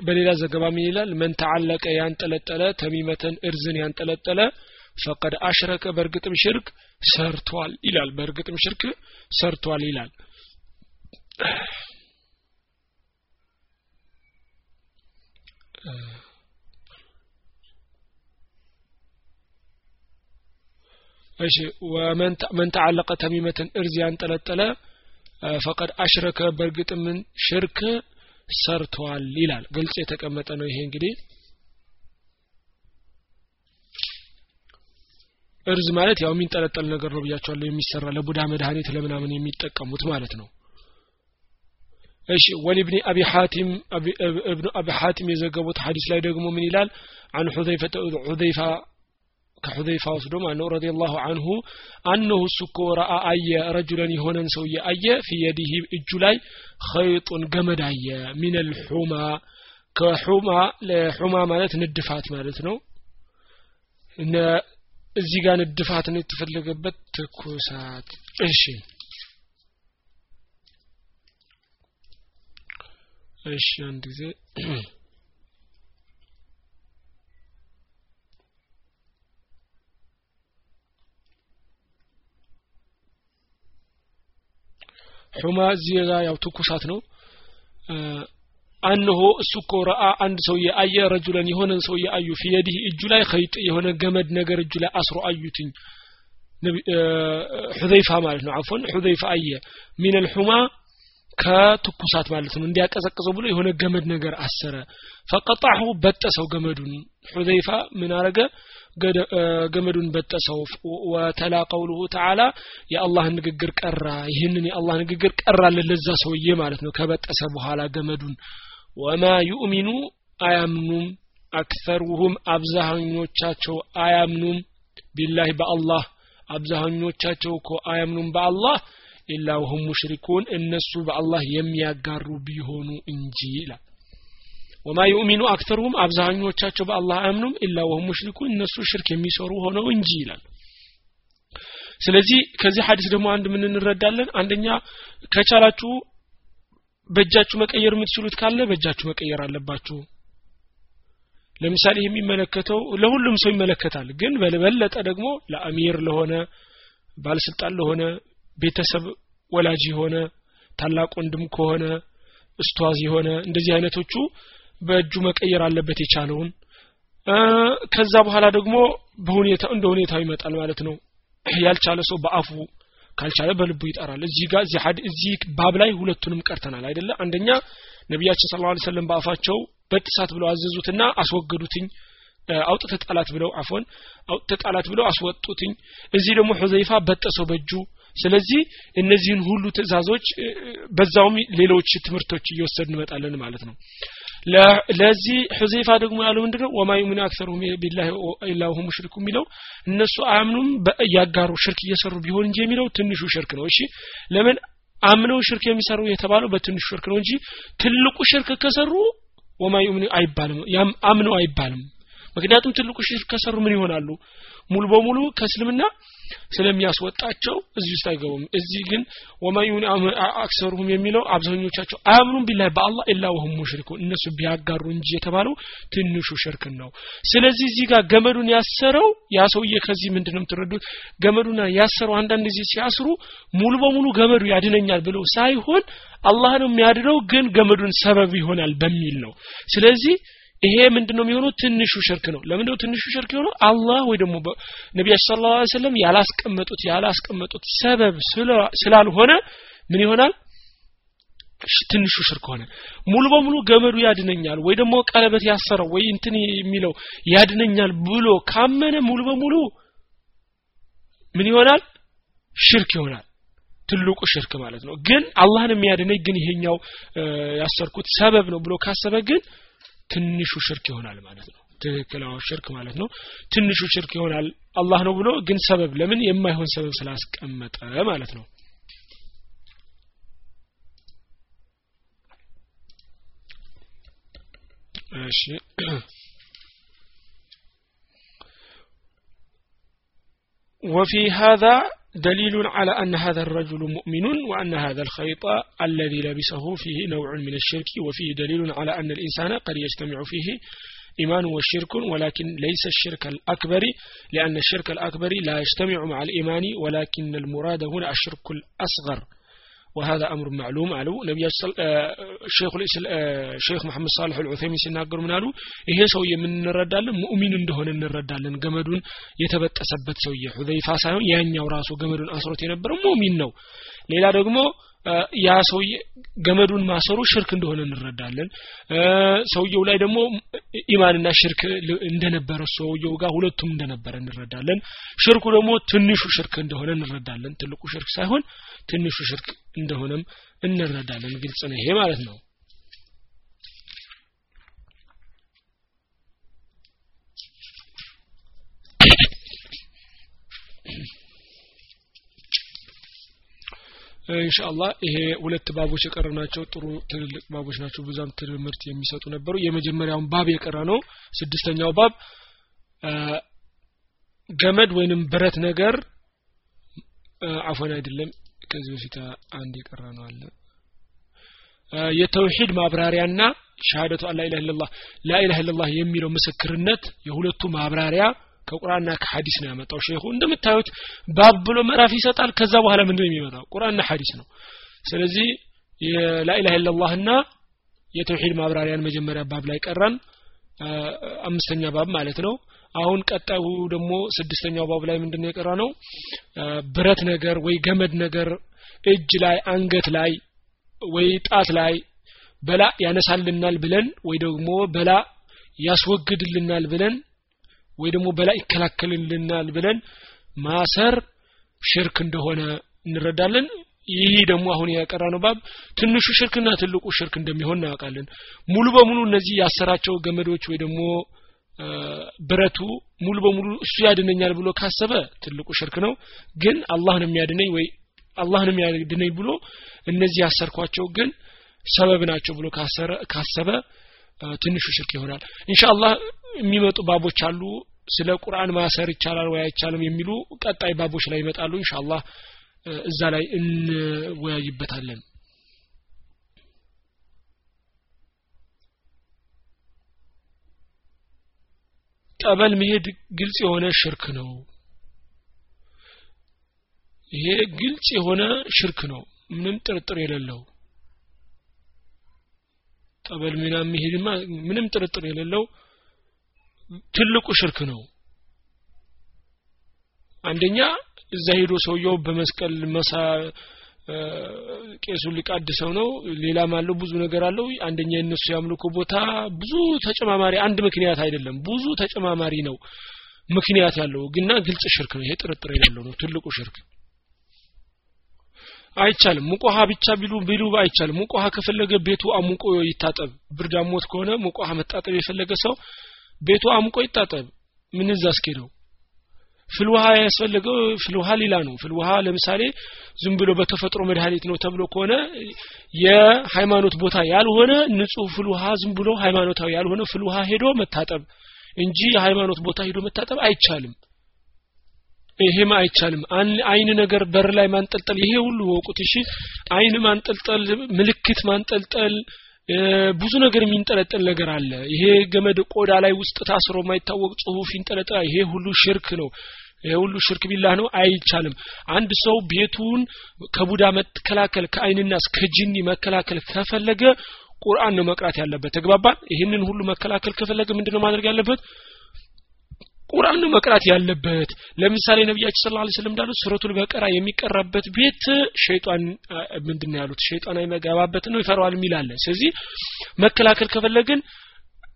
በሌላ ዘገባ ምን ይላል? መን ተዓለቀ ያንጠለጠለ ተሚመተን እርዝን ያንጠለጠለ ፈቀድ አሽረከ በእርግጥም ሽርክ ሰርቷል ይላል። በእርግጥም ሽርክ ሰርቷል ይላል። እሺ ومن تعلق تميمة እርዝ ያንጠለጠለ فقد أشرك በእርግጥም ሽርክ ሰርቷል ይላል። ግልጽ የተቀመጠ ነው ይሄ እንግዲህ እርዝ ማለት ያው የሚንጠለጠል ነገር ነው ብያቸዋለሁ የሚሰራ ለቡዳ መድኃኒት ለምናምን የሚጠቀሙት ማለት ነው። እሺ ولابن أبي حاتم እብኑ አቢ ሐቲም የዘገቡት ሐዲስ ላይ ደግሞ ምን ይላል? አን ሑዘይፈተ ሑዘይፋ ከሑዘይፋ ወስዶ ማለት ነው ረዲየላሁ አንሁ አነሁ እሱ እኮ ረአ አየ ረጁለን የሆነን ሰውዬ አየ ፊ የዲህ እጁ ላይ ኸይጡን ገመድ አየ ሚነል ሑማ ከሑማ ለሑማ ማለት ንድፋት ማለት ነው እዚህ ጋር ንድፋት ነው የተፈለገበት። ትኩሳት። እሺ። እሺ አንድ ጊዜ። ሑማ እዚህ ጋር ያው ትኩሳት ነው አንሆ እሱ እኮ ረአ አንድ ሰውዬ አየ ረጁለን የሆነን ሰውዬ አዩ ፊየዲህ እጁ ላይ ኸይጥ የሆነ ገመድ ነገር እጁ ላይ አስሮ አዩትኝ ሑዘይፋ ማለት ነው አፎን ሑዘይፋ አየ ሚነል ሑማ ከትኩሳት ማለት ነው እንዲያቀዘቅዘው ብሎ የሆነ ገመድ ነገር አሰረ ፈቀጣሁ በጠሰው ገመዱን ሑዘይፋ ምን አረገ ገመዱን በጠሰው። ወተላ ቀውሉሁ ተዓላ የአላህን ንግግር ቀራ። ይህንን የአላህ ንግግር ቀራልን ለዛ ሰውዬ ማለት ነው። ከበጠሰ በኋላ ገመዱን። ወማ ዩእሚኑ አያምኑም። አክተሩሁም አብዛኞቻቸው አያምኑም። ቢላህ በአላህ አብዛኞቻቸው እኮ አያምኑም በአላህ። ኢላ ወሁም ሙሽሪኩን እነሱ በአላህ የሚያጋሩ ቢሆኑ እንጂ ይላል ወማ ዩእሚኑ አክተሩም አብዛኞቻቸው በአላህ አያምኑም ኢላ ወሁም ሙሽሪኩን እነሱ ሽርክ የሚሰሩ ሆነው እንጂ ይላል። ስለዚህ ከዚህ ሀዲስ ደግሞ አንድ ምን እንረዳለን? አንደኛ ከቻላችሁ በእጃችሁ መቀየር የምትችሉት ካለ በእጃችሁ መቀየር አለባችሁ። ለምሳሌ የሚመለከተው ለሁሉም ሰው ይመለከታል ግን በበለጠ ደግሞ ለአሚር ለሆነ ባለስልጣን ለሆነ ቤተሰብ ወላጅ የሆነ ታላቅ ወንድም ከሆነ እስቷዝ የሆነ እንደዚህ አይነቶቹ በእጁ መቀየር አለበት የቻለውን። ከዛ በኋላ ደግሞ በሁኔታ እንደ ሁኔታው ይመጣል ማለት ነው። ያልቻለ ሰው በአፉ ካልቻለ በልቡ ይጠራል። እዚህ ጋር እዚህ ሀድ እዚህ ባብ ላይ ሁለቱንም ቀርተናል አይደለ? አንደኛ ነቢያችን ሰለላሁ ዐለይሂ ወሰለም በአፋቸው በጥሳት ብለው አዘዙትና አስወገዱትኝ። አውጥተ ጣላት ብለው አፎን አውጥተ ጣላት ብለው አስወጡትኝ። እዚህ ደግሞ ሁዘይፋ በጠሰው በእጁ። ስለዚህ እነዚህን ሁሉ ትእዛዞች በዛውም ሌሎች ትምህርቶች እየወሰድ እንመጣለን ማለት ነው ለዚህ ሁዘይፋ ደግሞ ያለው ምንድነው? ወማ ዩሚኑ አክሰሩሁም ቢላሂ ኢላ ሁም ሙሽሪኩ የሚለው እነሱ አያምኑም እያጋሩ ሽርክ እየሰሩ ቢሆን እንጂ የሚለው ትንሹ ሽርክ ነው። እሺ ለምን አምነው ሽርክ የሚሰሩ የተባለው በትንሹ ሽርክ ነው እንጂ ትልቁ ሽርክ ከሰሩ ወማ ዩሚኑ አይባልም አምነው አይባልም። ምክንያቱም ትልቁ ሽርክ ከሰሩ ምን ይሆናሉ ሙሉ በሙሉ ከእስልምና ስለሚያስወጣቸው እዚህ ውስጥ አይገቡም። እዚህ ግን ወማዩን አክሰሩሁም የሚለው አብዛኞቻቸው አያምኑም ቢላህ በአላህ ኢላ ወሁም ሙሽሪኩን። እነሱ ቢያጋሩ እንጂ የተባለው ትንሹ ሽርክን ነው። ስለዚህ እዚህ ጋር ገመዱን ያሰረው ያ ሰውዬ ከዚህ ምንድን ነው የምትረዱት ያሰረው አንዳንድ ጊዜ ሲያስሩ ሙሉ በሙሉ ገመዱ ያድነኛል ብለው ሳይሆን አላህ ነው የሚያድነው ግን ገመዱን ሰበብ ይሆናል በሚል ነው። ስለዚህ ይሄ ምንድነው የሚሆነው? ትንሹ ሽርክ ነው። ለምንድነው ትንሹ ሽርክ የሆነው አላህ ወይ ደግሞ ነቢያችን ስለ ላ ሰለም ያላስቀመጡት ያላስቀመጡት ሰበብ ስላልሆነ ምን ይሆናል? ትንሹ ሽርክ ሆነ። ሙሉ በሙሉ ገመዱ ያድነኛል ወይ ደግሞ ቀለበት ያሰረው ወይ እንትን የሚለው ያድነኛል ብሎ ካመነ ሙሉ በሙሉ ምን ይሆናል? ሽርክ ይሆናል። ትልቁ ሽርክ ማለት ነው። ግን አላህን የሚያድነኝ ግን ይሄኛው ያሰርኩት ሰበብ ነው ብሎ ካሰበ ግን ትንሹ ሽርክ ይሆናል ማለት ነው ትክክለኛው ሽርክ ማለት ነው ትንሹ ሽርክ ይሆናል አላህ ነው ብሎ ግን ሰበብ ለምን የማይሆን ሰበብ ስላስቀመጠ ማለት ነው እሺ وفي هذا دليل على أن هذا الرجل مؤمن وأن هذا الخيط الذي لبسه فيه نوع من الشرك وفيه دليل على أن الإنسان قد يجتمع فيه إيمان وشرك ولكن ليس الشرك الأكبر لأن الشرك الأكبر لا يجتمع مع الإيمان ولكن المراد هنا الشرك الأصغر. وهذا أمر معلوم አሉ ነቢያችን ሼኹ ሼክ መሐመድ ሳልሕ አልዑሰይሚን ሲናገሩ ምን አሉ ይሄ ሰውዬ ምን እንረዳለን ሙእሚን እንደሆነ እንረዳለን ገመዱን የተበጠሰበት ሰውዬ ሁዘይፋ ሳይሆን ያኛው ራሱ ገመዱን አስሮት የነበረው ሙእሚን ነው ሌላ ደግሞ ያ ሰውዬ ገመዱን ማሰሩ ሽርክ እንደሆነ እንረዳለን። ሰውየው ላይ ደግሞ ኢማንና ሽርክ እንደነበረ ሰውየው ጋር ሁለቱም እንደነበረ እንረዳለን። ሽርኩ ደግሞ ትንሹ ሽርክ እንደሆነ እንረዳለን። ትልቁ ሽርክ ሳይሆን ትንሹ ሽርክ እንደሆነም እንረዳለን። ግልጽ ነው ይሄ ማለት ነው ኢንሻአላህ ይሄ ሁለት ባቦች የቀረ ናቸው። ጥሩ ትልልቅ ባቦች ናቸው። ብዙም ትምህርት የሚሰጡ ነበሩ። የመጀመሪያውን ባብ የቀረ ነው። ስድስተኛው ባብ ገመድ ወይንም ብረት ነገር አፎን አይደለም። ከዚህ በፊት አንድ የቀረ ነው አለ። የተውሂድ ማብራሪያና ሸሃደቱ አላ ኢላህ ኢላላህ ላ ኢላህ ኢላላህ የሚለው ምስክርነት የሁለቱ ማብራሪያ ከቁርአንና ከሐዲስ ነው ያመጣው ሼኹ እንደምታዩት ባብ ብሎ ምዕራፍ ይሰጣል ከዛ በኋላ ምንድን ነው የሚመጣው? ቁርአንና ሐዲስ ነው። ስለዚህ የላኢላህ ኢላላህና የተውሂድ ማብራሪያን መጀመሪያ ባብ ላይ ቀራን አምስተኛ ባብ ማለት ነው። አሁን ቀጣዩ ደግሞ ስድስተኛው ባብ ላይ ምንድነው የቀራ ነው ብረት ነገር ወይ ገመድ ነገር እጅ ላይ አንገት ላይ ወይ ጣት ላይ በላ ያነሳልናል ብለን ወይ ደግሞ በላ ያስወግድልናል ብለን ወይ ደግሞ በላ ይከላከልልናል ብለን ማሰር ሽርክ እንደሆነ እንረዳለን። ይህ ደግሞ አሁን ያቀራነው ባብ ትንሹ ሽርክና ትልቁ ሽርክ እንደሚሆን እናውቃለን። ሙሉ በሙሉ እነዚህ ያሰራቸው ገመዶች ወይ ደግሞ ብረቱ ሙሉ በሙሉ እሱ ያድነኛል ብሎ ካሰበ ትልቁ ሽርክ ነው። ግን አላህ ነው የሚያድነኝ ወይ አላህ ነው የሚያድነኝ ብሎ እነዚህ ያሰርኳቸው ግን ሰበብ ናቸው ብሎ ካሰበ ትንሹ ሽርክ ይሆናል። ኢንሻአላህ የሚመጡ ባቦች አሉ። ስለ ቁርአን ማሰር ይቻላል ወይ አይቻልም የሚሉ ቀጣይ ባቦች ላይ ይመጣሉ። ኢንሻአላህ እዛ ላይ እንወያይበታለን። ጠበል መሄድ ግልጽ የሆነ ሽርክ ነው። ይሄ ግልጽ የሆነ ሽርክ ነው። ምንም ጥርጥር የሌለው ጠበል ሚና ምንም ጥርጥር የሌለው ትልቁ ሽርክ ነው። አንደኛ እዛ ሄዶ ሰውየው በመስቀል መሳ ቄሱ ሊቃድሰው ነው። ሌላም አለው ብዙ ነገር አለው። አንደኛ የነሱ ያምልኮ ቦታ ብዙ ተጨማማሪ አንድ ምክንያት አይደለም። ብዙ ተጨማማሪ ነው ምክንያት ያለው። ግና ግልጽ ሽርክ ነው። ይሄ ጥርጥር የሌለው ነው። ትልቁ ሽርክ አይቻልም። ሙቆሃ ብቻ ቢሉ ቢሉ አይቻልም። ሙቆሃ ከፈለገ ቤቱ አሙቆ ይታጠብ። ብርድ አሞት ከሆነ ሙቆሃ መጣጠብ የፈለገ ሰው ቤቱ አሙቆ ይታጠብ። ምን እዛ አስኬደው ፍልውሃ ያስፈልገው ፍልውሃ ሌላ ነው። ፍልውሃ ለምሳሌ ዝም ብሎ በተፈጥሮ መድኃኒት ነው ተብሎ ከሆነ የሃይማኖት ቦታ ያልሆነ ንጹህ ፍልውሃ ዝም ብሎ ሃይማኖታዊ ያልሆነ ፍልውሃ ሄዶ መታጠብ እንጂ የሃይማኖት ቦታ ሄዶ መታጠብ አይቻልም። ይሄም አይቻልም። አይን ነገር በር ላይ ማንጠልጠል ይሄ ሁሉ ወቁት። እሺ አይን ማንጠልጠል ምልክት ማንጠልጠል ብዙ ነገር የሚንጠለጠል ነገር አለ። ይሄ ገመድ ቆዳ ላይ ውስጥ ታስሮ የማይታወቅ ጽሁፍ ይንጠለጠል ይሄ ሁሉ ሽርክ ነው። ይሄ ሁሉ ሽርክ ቢላህ ነው አይቻልም። አንድ ሰው ቤቱን ከቡዳ መከላከል ከአይንና እስከ ጅኒ መከላከል ከፈለገ ቁርአን ነው መቅራት ያለበት። ተግባባን? ይህንን ሁሉ መከላከል ከፈለገ ምንድነው ማድረግ ያለበት ቁርአን ነው መቅራት ያለበት። ለምሳሌ ነቢያችን ስለ ላ እንዳሉት ሱረቱል በቀራ የሚቀራበት ቤት ሸይጣን ምንድን ያሉት? ሸይጣን አይመገባበት ነው ይፈራዋል የሚል አለ። ስለዚህ መከላከል ከፈለግን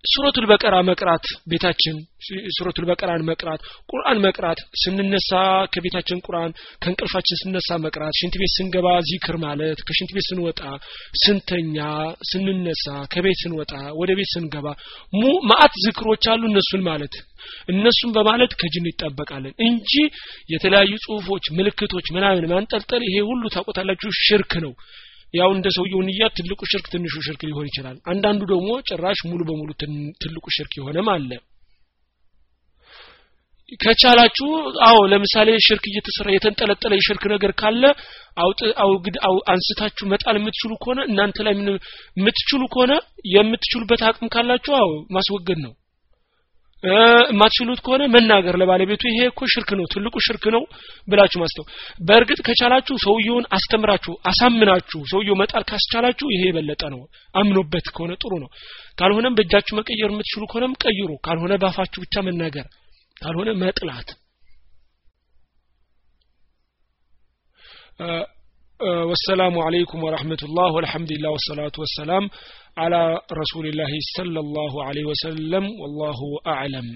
ሱረቱል በቀራ መቅራት ቤታችን ሱረቱል በቀራን መቅራት ቁርአን መቅራት ስንነሳ ከቤታችን ቁርአን ከእንቅልፋችን ስንነሳ መቅራት ሽንት ቤት ስንገባ ዚክር ማለት ከሽንት ቤት ስንወጣ ስንተኛ ስንነሳ ከቤት ስንወጣ ወደ ቤት ስንገባ ሙ ማአት ዝክሮች አሉ እነሱን ማለት። እነሱን በማለት ከጅን ይጠበቃለን እንጂ የተለያዩ ጽሁፎች ምልክቶች ምናምን ማንጠልጠል ይሄ ሁሉ ታቆታላችሁ ሽርክ ነው ያው እንደ ሰውየው ንያ ትልቁ ሽርክ ትንሹ ሽርክ ሊሆን ይችላል። አንዳንዱ ደግሞ ጭራሽ ሙሉ በሙሉ ትልቁ ሽርክ የሆነም አለ። ከቻላችሁ አዎ ለምሳሌ ሽርክ እየተሰራ የተንጠለጠለ የሽርክ ነገር ካለ አውግድ አው አንስታችሁ መጣል የምትችሉ ከሆነ እናንተ ላይ የምትችሉ ከሆነ የምትችሉበት አቅም ካላችሁ አዎ ማስወገድ ነው የማትችሉት ከሆነ መናገር ለባለቤቱ ይሄ እኮ ሽርክ ነው ትልቁ ሽርክ ነው ብላችሁ ማስተው በእርግጥ ከቻላችሁ ሰውየውን አስተምራችሁ አሳምናችሁ ሰውየው መጣል ካስቻላችሁ ይሄ የበለጠ ነው አምኖበት ከሆነ ጥሩ ነው ካልሆነም በእጃችሁ መቀየር የምትችሉ ከሆነም ቀይሩ ካልሆነ ባፋችሁ ብቻ መናገር ካልሆነ መጥላት والسلام عليكم ورحمة الله والحمد لله والصلاة والسلام على رسول الله صلى الله عليه وسلم والله أعلم.